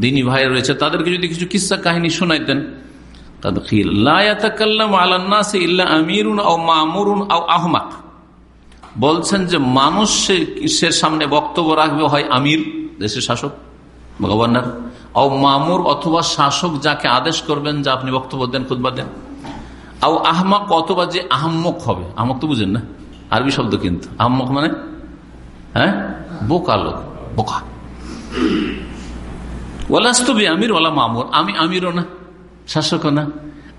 দিনী ভাই রয়েছে, তাদেরকে যদি কিছু কিসা কাহিনী শোনাইতেন বলছেন যে মানুষের সামনে বক্তব্য রাখবে হয় আমির, দেশের শাসক, গভর্নর ও মামুর অথবা শাসক যাকে আদেশ করবেন যা আপনি বক্তব্য দেন খুদবা দেন আও আহমাক অথবা যে আহম্মক হবে আহমক তো বুঝেন না, আরবি শব্দ কিন্তু, আহম্মক মানে? হ্যাঁ? বোকা লোক, বোকা। ওলাস্তবি আমির ওলা মামুর, আমি আমিরও না, শাসকও না।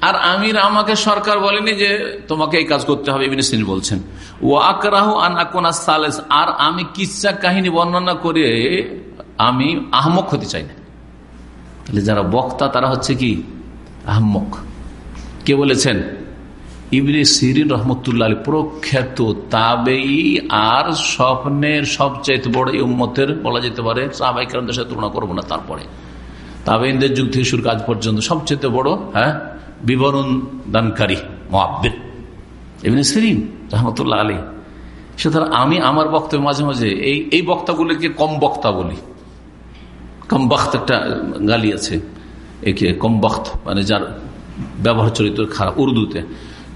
আর আমির আমাকে সরকার বলেনি যে তোমাকে এই কাজ করতে হবে বলছেন। ও আকরাহ সালেস, আর আমি কিসা কাহিনী বর্ণনা করে আমি আহমক হতে চাই না। যারা বক্তা, তারা হচ্ছে কি? আহমক কে বলেছেন? ইবনে সিরিন রহমতুল্লাহ প্রখ্যাত তাবেই আর স্বপ্নের সবচাইতে বড় উম্মতের, বলা যেতে পারে সাহাবাইকারদের সাথে তুলনা করব না তারপরে। তাবেইনদের যুগ থেকে শুরু কাজ পর্যন্ত সবচেয়ে বড় হ্যাঁ বিবরণ দানকারী মহাব্বেদ এমনি সিরিন রহমতুল্লাহ আলী সুতরাং আমি আমার বক্তব্য মাঝে মাঝে এই এই বক্তাগুলোকে কম বক্তা বলি। কম বক্ত একটা গালি আছে, একে কম বক্ত মানে যার ব্যবহার চরিত্র খারাপ, উর্দুতে।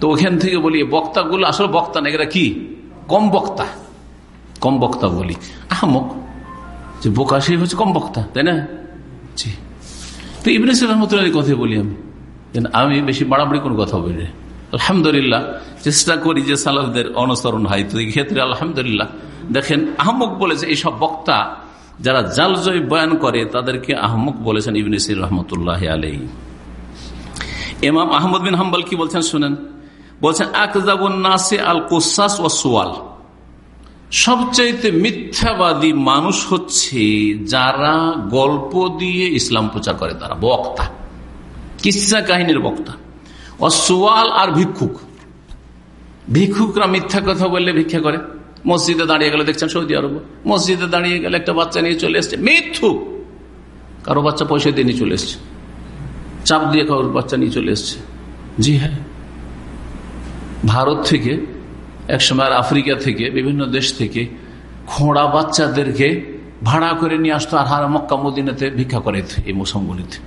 তো ওখান থেকে বলি বক্তাগুলো, আসলে বক্তা না, এরা কি? কম বক্তা। কম বক্তা বলি। আহমক, যে বোকা সেই হচ্ছে কম বক্তা, তাই না? জি। তো ইবনে রহমতুল্লাহ কথা বলি আমি। আমি বেশি বাড়াবাড়ি কোনো কথা বলি আলহামদুলিল্লাহ, চেষ্টা করি যে সালাফদের অনুসরণ হয়। তো এই ক্ষেত্রে আলহামদুলিল্লাহ, দেখেন আহমক বলেছে এইসব বক্তা যারা জালজয় বয়ান করে, তাদেরকে আহমক বলেছেন ইবনেসির রহমতুল্লাহ আলাই এমাম আহমদ বিন হাম্বাল কি বলছেন শুনেন? বলছেন আকজাবুন্নাসে আল কোসাস ও সোয়াল। সবচাইতে মিথ্যাবাদী মানুষ হচ্ছে যারা গল্প দিয়ে ইসলাম প্রচার করে তারা, বক্তা। কিসা কাহিনীর বক্তা। অসোয়াল আর ভিক্ষুক। ভিক্ষুকরা মিথ্যা কথা বললে ভিক্ষা করে। মসজিদে দাঁড়িয়ে গেলে দেখছেন সৌদি আরব। মসজিদে দাঁড়িয়ে গেলে একটা বাচ্চা নিয়ে চলে এসছে। মিথ্যুক। কারও বাচ্চা পয়সা দিয়ে নিয়ে চলে এসছে। চাপ দিয়ে বাচ্চা নিয়ে চলে এসছে। জি হ্যাঁ। ভারত থেকে, একসময় আফ্রিকা থেকে, বিভিন্ন দেশ থেকে খোঁড়া বাচ্চাদেরকে ভাড়া করে নিয়ে আসতো আর হারা মক্কা মদিনাতে ভিক্ষা করে এই মৌসুমগুলিতে।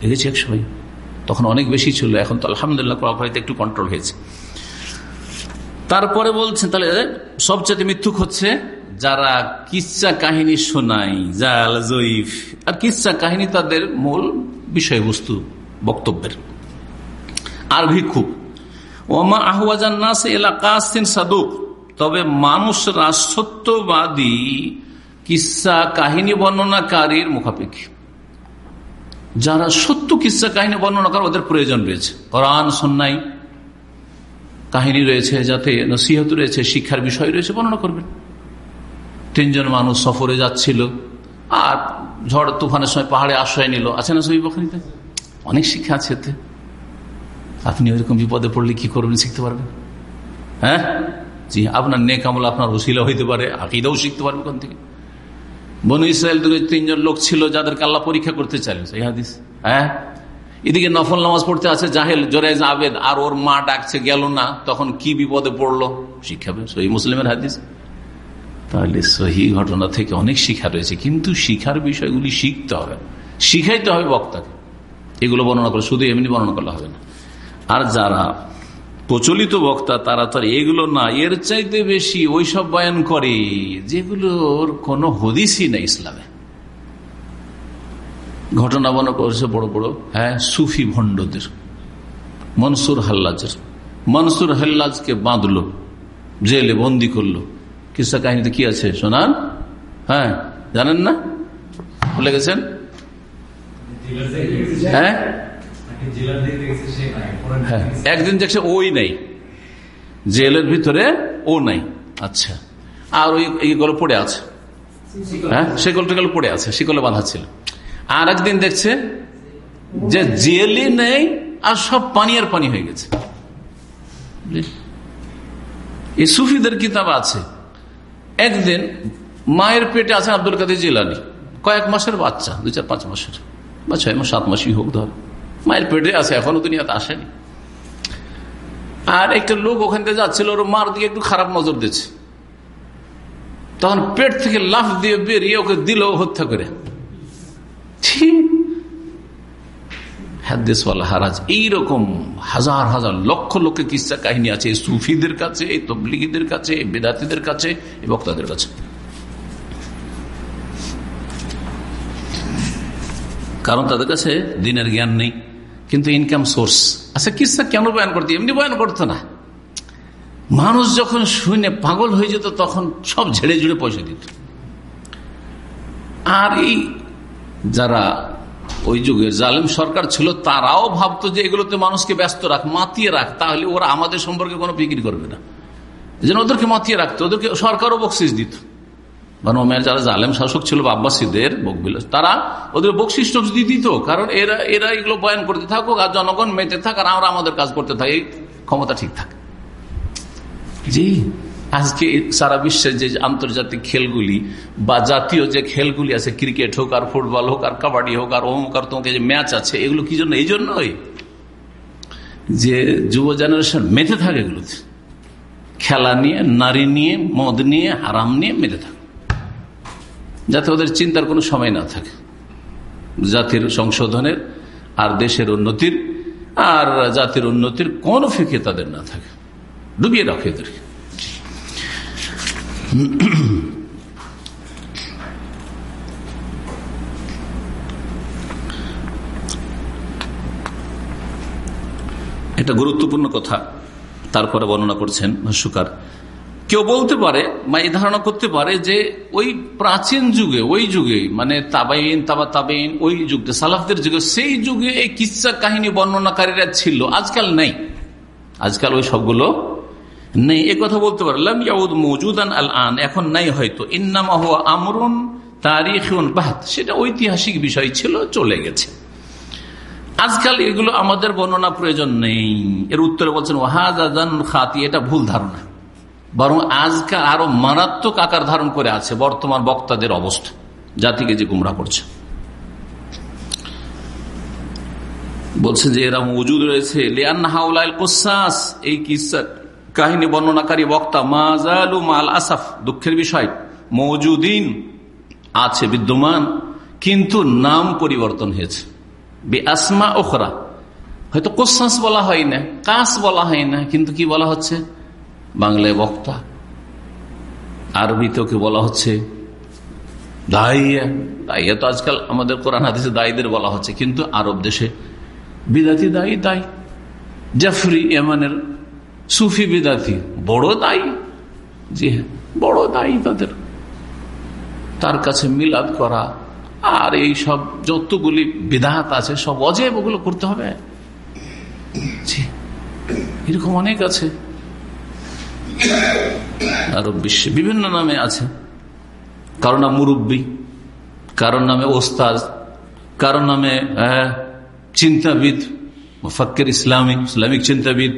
দেখেছি একসময়। তখন অনেক বেশি ছিল, এখন তো আলহামদুলিল্লাহ একটু কন্ট্রোল হয়েছে। তারপরে বলছেন, তাহলে সবচেয়ে মৃত্যুক হচ্ছে যারা কিচ্ছা কাহিনী শোনায়, জাল, জয়ীফ। আর কিচ্ছা কাহিনী তাদের মূল বিষয়বস্তু। বক্তব্যের। আর ভিক্ষুক ওমা আহওয়াজান্নাস এলাকাসিন সাদুক। তবে মানুষরা সত্যবাদী কিসা কাহিনী বর্ণনাকারীর মুখাপেক্ষী। যারা সত্য কিসা কাহিনী বর্ণনা করে ওদের প্রয়োজন রয়েছে। কোরআন সন্ন্যাই কাহিনী রয়েছে, যাতে নসিহত রয়েছে, শিক্ষার বিষয় রয়েছে, বর্ণনা করবেন। তিনজন মানুষ সফরে যাচ্ছিল। আর ঝড় তুফানের সময় পাহাড়ে আশ্রয় নিল। আছে না সবই বখানিতে? অনেক শিক্ষা আছে এতে। আপনি ওইরকম বিপদে পড়লে কি করবেন, শিখতে পারবেন? হ্যাঁ? জি, আপনার নেক আমল, আপনার ওসিলা হইতে পারে, আকিদাও শিখতে পারবে ওখান থেকে। বনু ইসরায়েল তিনজন লোক ছিল যাদেরকে আল্লাহ পরীক্ষা করতে চাইলেন, সেই হাদিস। হ্যাঁ? এদিকে নফল নামাজ পড়তে আছে জাহেল জোরেজ আবেদ, আর ওর মা ডাকছে, গেল না। তখন কি বিপদে পড়ল? শিখাবে সহি মুসলিমের হাদিস। তাহলে সহি ঘটনা থেকে অনেক শিখা রয়েছে, কিন্তু শিখার বিষয়গুলি শিখতে হবে। শিখাইতে হবে বক্তাকে। এগুলো বর্ণনা করে শুধু এমনি বর্ণনা করলে হবে না। আর যারা প্রচলিত বক্তা, তারা তো এগুলো না, এর চাইতে বেশি ওইসব বয়ান করে যেগুলোর কোনো হদিসই নেই ইসলামে। ঘটনা বর্ণনা করেছে বড় বড় হ্যাঁ সুফি ভণ্ডদের, মনসুর হাল্লাজের। মনসুর হাল্লাজকে বাঁধলো, জেলে বন্দি করল। কিসা কাহিনীতে কি আছে শোনান? হ্যাঁ জানেন না? ভুলে গেছেন? হ্যাঁ? হ্যাঁ। একদিন দেখছে ওই নাই। জেলের ভিতরে ও নাই। আচ্ছা। আর ওই এইগুলো পড়ে আছে। হ্যাঁ? সেগুলো টেগুলো পড়ে আছে সেগুলো বাঁধা ছিল। আর একদিন দেখছে যে জেলই নেই আর সব পানি আর পানি হয়ে গেছে। এই সুফিদের কিতাব আছে। একদিন মায়ের পেটে আছে আব্দুল কাদের জিলানি। কয়েক মাসের বাচ্চা দুই চার পাঁচ মাসের। বা ছয় মাস সাত মাসই হোক ধর। মায়ের পেটে আছে, এখনও দুনিয়াতে আসেনি। আর একটা লোক ওখান থেকে যাচ্ছিল, ওর মার দিকে একটু খারাপ নজর দিচ্ছে। তখন পেট থেকে লাফ দিয়ে বেরিয়ে ওকে দিল হত্যা করে। হারাজ, এইরকম হাজার হাজার লক্ষ লক্ষ কাহিনী আছে? সুফিদের কাছে তবলিগীদের কাছে বেদাতিদের কাছে বক্তাদের কাছে। কারণ তাদের কাছে দিনের জ্ঞান নেই। কিন্তু ইনকাম সোর্স আচ্ছা কিসা কেন বয়ান করতে? এমনি বয়ান করতো না। মানুষ যখন শুনে পাগল হয়ে যেত, তখন সব ঝেড়ে ঝুড়ে পয়সা দিত। আর এই যারা ওই যুগের জালেম সরকার ছিল, তারাও ভাবতো যে এগুলোতে মানুষকে ব্যস্ত রাখ, মাতিয়ে রাখ, তাহলে ওরা আমাদের সম্পর্কে কোনো বিক্রি করবে না। যেন ওদেরকে মাতিয়ে রাখতো, ওদেরকে সরকারও বকশিস দিত। বানু যারা জালেম শাসক ছিল আব্বাসীদের বকবিল তারা ওদের বকশিস দিয়ে দিত, কারণ এরা এরা এগুলো বয়ান করতে থাকুক, আর জনগণ মেতে থাক, আর আমরা আমাদের কাজ করতে থাকি ক্ষমতা ঠিক থাকে। জি, আজকে সারা বিশ্বের যে আন্তর্জাতিক খেলগুলি, বা জাতীয় যে খেলগুলি আছে, ক্রিকেট হোক, আর ফুটবল হোক, আর কাবাডি হোক, আর অমুক আর তোমাকে যে ম্যাচ আছে, এগুলো কি জন্য? এই জন্যই যে যুব জেনারেশন মেতে থাকে এগুলোতে। খেলা নিয়ে, নারী নিয়ে, মদ নিয়ে, হারাম নিয়ে মেতে থাকে। যাতে ওদের চিন্তার কোনো সময় না থাকে। জাতির সংশোধনের আর দেশের উন্নতির, আর জাতির উন্নতির কোন ফিকে তাদের না থাকে। ডুবিয়ে রাখে এদেরকে। এটা গুরুত্বপূর্ণ কথা। তারপরে বর্ণনা করছেন ভাষ্যকার কেউ বলতে পারে বা এই ধারণা করতে পারে যে ওই প্রাচীন যুগে, ওই যুগে মানে তাবাইন, তাবা তাবাইন ওই যুগে সালাফদের যুগে, সেই যুগে এই কিসা কাহিনী বর্ণনাকারীরা ছিল, আজকাল নেই। আজকাল ওই সবগুলো নেই। এ কথা বলতে পারলাম ইয়াউদ মৌজুদান আল আন এখন নাই হয়তো। ইন্নামা আমরুন তারিখ বাহাত সেটা ঐতিহাসিক বিষয় ছিল, চলে গেছে। আজকাল এগুলো আমাদের বর্ণনা প্রয়োজন নেই। এর উত্তরে বলছেন ওয়াহাজান খাতি এটা ভুল ধারণা। বরং আজকাল আরও মারাত্মক আকার ধারণ করে আছে বর্তমান বক্তাদের অবস্থা, জাতিকে যে গুমরা করছে। বলছে যে এরা মজুদ রয়েছে লিয়ান হাউলাইল কোসাস, এই কাহিনী বর্ণনাকারী বক্তা মাজালু মাল আসাফ, দুঃখের বিষয় মৌজুদিন আছে, বিদ্যমান, কিন্তু নাম পরিবর্তন হয়েছে। বে আসমা ওখরা হয়তো কোসাস বলা হয় না, কাস বলা হয় না, কিন্তু কি বলা হচ্ছে? বাংলায় বক্তা। আরবিতেও কি বলা হচ্ছে? দাইয়া। দাইয়া তো আজকাল আমাদের কোরআন হাদিসে দায়ীদের বলা হচ্ছে, কিন্তু আরব দেশে বিদাতি দায়ী দায়ী। জাফরি এমানের সুফি বিদাতি, বড় দায়ী। জি হ্যাঁ বড় দায়ী তাদের। তার কাছে মিলাদ করা, আর এই সব যতগুলি বিধাত আছে, সব অজেব ওগুলো করতে হবে। এরকম অনেক আছে। আরব বিশ্বে বিভিন্ন নামে আছে। কারও নাম মুরব্বী কারোর নামে ওস্তাজ কারোর নামে চিন্তাবিদ ফক্কের ইসলামিক ইসলামিক চিন্তাবিদ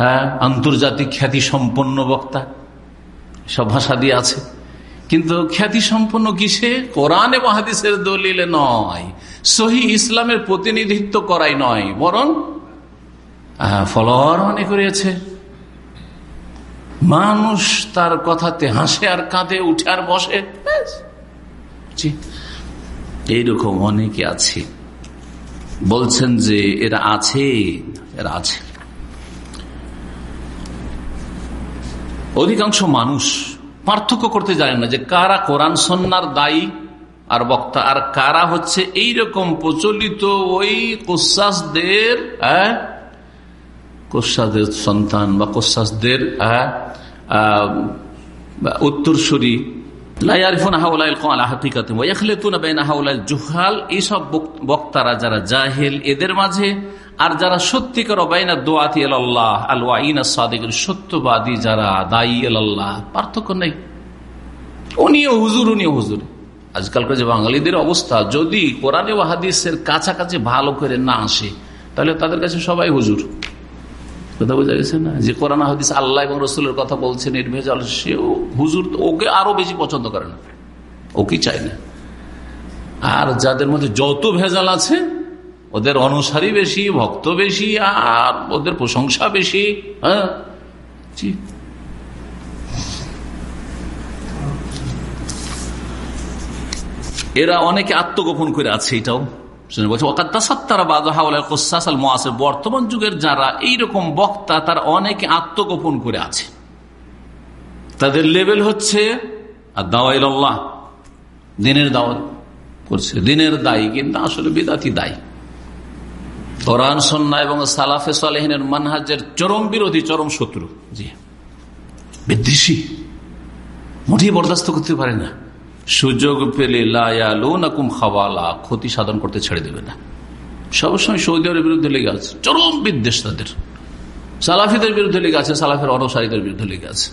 হ্যাঁ আন্তর্জাতিক খ্যাতি সম্পন্ন বক্তা। সব ভাষা দিয়ে আছে। কিন্তু খ্যাতি সম্পন্ন কিসে? কোরআন এবং হাদিসের দলিলে নয়। সহি ইসলামের প্রতিনিধিত্ব করাই নয়, বরং ফলোয়ার মনে করেছে মানুষ তার কথাতে হাসে আর কাঁদে, উঠে আর বসে। এইরকম অনেকে আছে। বলছেন যে এরা আছে এরা আছে। অধিকাংশ মানুষ পার্থক্য করতে জানে না যে কারা কোরআন সন্ন্যার দায়ী আর বক্তা, আর কারা হচ্ছে এইরকম প্রচলিত ওই কোশ্বাসদের কোষাদের সন্তান বা কোষাসদের উত্তরসূরি এইসব বক্তারা যারা জাহেল, এদের মাঝে, আর যারা সত্যিকার দোয়াতি সত্যবাদী যারা দায়ী পার্থক্য নেই। উনিও হুজুর উনিও হুজুর। আজকালকার যে বাঙালিদের অবস্থা, যদি কোরআন ও হাদিসের কাছাকাছি ভালো করে না আসে, তাহলে তাদের কাছে সবাই হুজুর। কথা বোঝা গেছে না? যে কোরআন হাদিস আল্লাহ এবং রসুলের কথা বলছে নির্ভেজাল সেও হুজুর ওকে আরও বেশি পছন্দ করে না। ওকে চায় না? আর যাদের মধ্যে যত ভেজাল আছে, ওদের অনুসারী বেশি, ভক্ত বেশি, আর ওদের প্রশংসা বেশি হ্যাঁ? এরা অনেকে আত্মগোপন করে আছে এটাও। বর্তমান যুগের যারা এইরকম বক্তা, তার অনেকে আত্মগোপন করে আছে। তাদের লেভেল হচ্ছে দিনের দাওয়াত করছে। দিনের দায়ী, কিন্তু আসলে বিদাতি দায়ী। কোরআন সন্না এবং সালাফে সালেহিনের মানহাজের চরম বিরোধী, চরম শত্রু। জি। বিদ্বেষী। মোটেই বরদাস্ত করতে পারে না। সুযোগ পেলে লায়ালুনাকুম খাওয়ালা, ক্ষতি সাধন করতে ছেড়ে দেবে না। সবসময় সৌদি আরবের বিরুদ্ধে লেগে আছে, চরম বিদ্বেষ তাদের। সালাফিদের বিরুদ্ধে লেগে আছে, সালাফের অনুসারীদের বিরুদ্ধে লেগে আছে।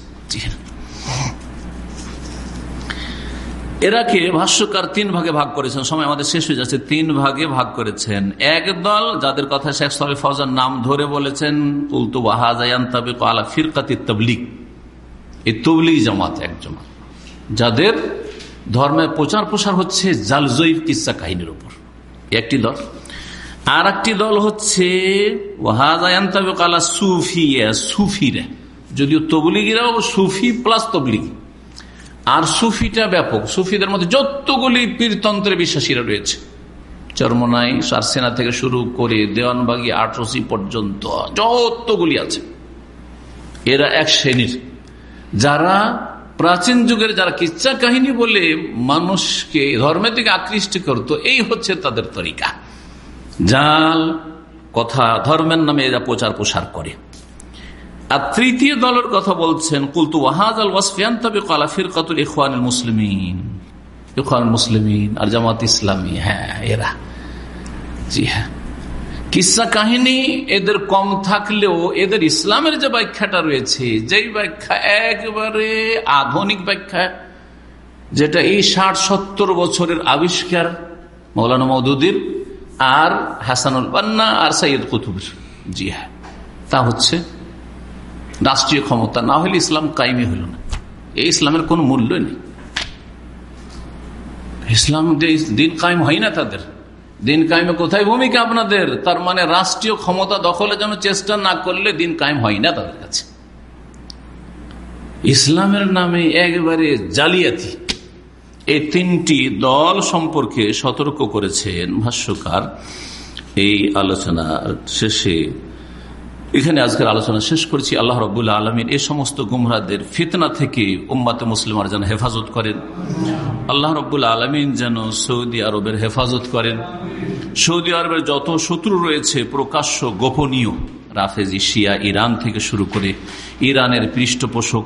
এরাকে ভাষ্যকার তিন ভাগে ভাগ করেছেন। সময় আমাদের শেষ হয়ে যাচ্ছে। তিন ভাগে ভাগ করেছেন। এক দল, যাদের কথা শেখ সাল ফজার নাম ধরে বলেছেন উল্তু বাহাজায়ান আলা ফিরকাতি তবলিক এই তবলিগ জামাত এক জামাত যাদের ধর্মের প্রচার প্রসার হচ্ছে জালজয়ীব কিসা কাহিনীর উপর। একটি দল। আর একটি দল হচ্ছে যদিও তবলিগিরাও সুফি প্লাস তবলিগ। আর সুফিটা ব্যাপক। সুফিদের মধ্যে যতগুলি পীরতন্ত্রে বিশ্বাসীরা রয়েছে। চরমনাই, সারসেনা থেকে শুরু করে দেওয়ানবাগি, আটরসি পর্যন্ত যতগুলি আছে, এরা এক শ্রেণির। যারা প্রাচীন যুগের যারা কিচ্ছা কাহিনী বলে মানুষকে ধর্মের দিকে আকৃষ্ট করত, এই হচ্ছে তাদের তরিকা। জাল, কথা, ধর্মের নামে এরা প্রচার প্রসার করে। আর তৃতীয় দলের কথা বলছেন, কুলতু ওয়াহাজ আল ওয়াসফিয়ান তবে কলা ফিরকাতুল ইখান মুসলিমিন। ইখান মুসলিমিন আর জামাত ইসলামী হ্যাঁ এরা। জি হ্যাঁ। কিসা কাহিনী? এদের কম থাকলেও এদের ইসলামের যে ব্যাখ্যাটা রয়েছে, যেই ব্যাখ্যা একেবারে আধুনিক ব্যাখ্যা, যেটা এই ষাট সত্তর বছরের আবিষ্কার মৌলানা মৌদুদির আর হাসানুল পান্না আর সৈয়দ কুতুবের জি হ্যাঁ তা হচ্ছে রাষ্ট্রীয় ক্ষমতা না হলে ইসলাম কায়েমি হইল না। এই ইসলামের কোন মূল্য নেই। ইসলাম দিন কায়েম হয় না তাদের। দিন কায়েমে কোথায় ভূমিকা আপনাদের? তার মানে রাষ্ট্রীয় ক্ষমতা দখলে যেন চেষ্টা না করলে দিন কায়েম হয় না তাদের কাছে। ইসলামের নামে একবারে জালিয়াতি। এই তিনটি দল সম্পর্কে সতর্ক করেছেন ভাষ্যকার। এই আলোচনার শেষে এখানে আজকের আলোচনা শেষ করছি। আল্লাহ রবুল্লা আলমীর এই সমস্ত গুমরাদের ফিতনা থেকে উম্মাতে মুসলিমার যেন হেফাজত করেন। আল্লাহ রবুল্লা আলমিন যেন সৌদি আরবের হেফাজত করেন। সৌদি আরবের যত শত্রু রয়েছে, প্রকাশ্য গোপনীয়, রাফেজি, শিয়া, ইরান থেকে শুরু করে ইরানের পৃষ্ঠপোষক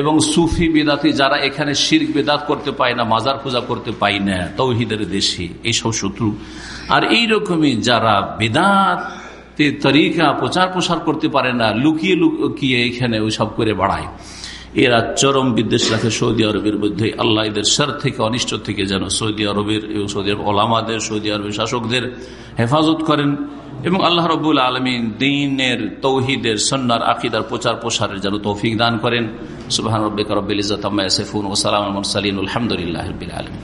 এবং সুফি বেদাতি যারা এখানে শির বেদাত করতে পায় না, মাজার পূজা করতে পায় না, তৌহিদের দেশে এইসব শত্রু। আর এইরকমই যারা বেদাত তরিকা প্রচার প্রসার করতে পারে না, লুকিয়ে লুকিয়ে এখানে ওইসব করে বাড়ায়। এরা চরম বিদ্বেষ রাখে সৌদি আরবের মধ্যে। আল্লাহ এদের সার থেকে, অনিষ্ট থেকে যেন সৌদি আরবের এবং সৌদি আরব ওলামাদের, সৌদি আরবের শাসকদের হেফাজত করেন এবং আল্লাহ রবুল আলমিন দিনের তৌহিদের সন্ন্যার আকিদার প্রচার প্রসারের যেন তৌফিক দান করেন। সুবাহ রব্বিক রব্বিল ইজাত ওসালাম সালিন আলহামদুলিল্লাহ আলমিন।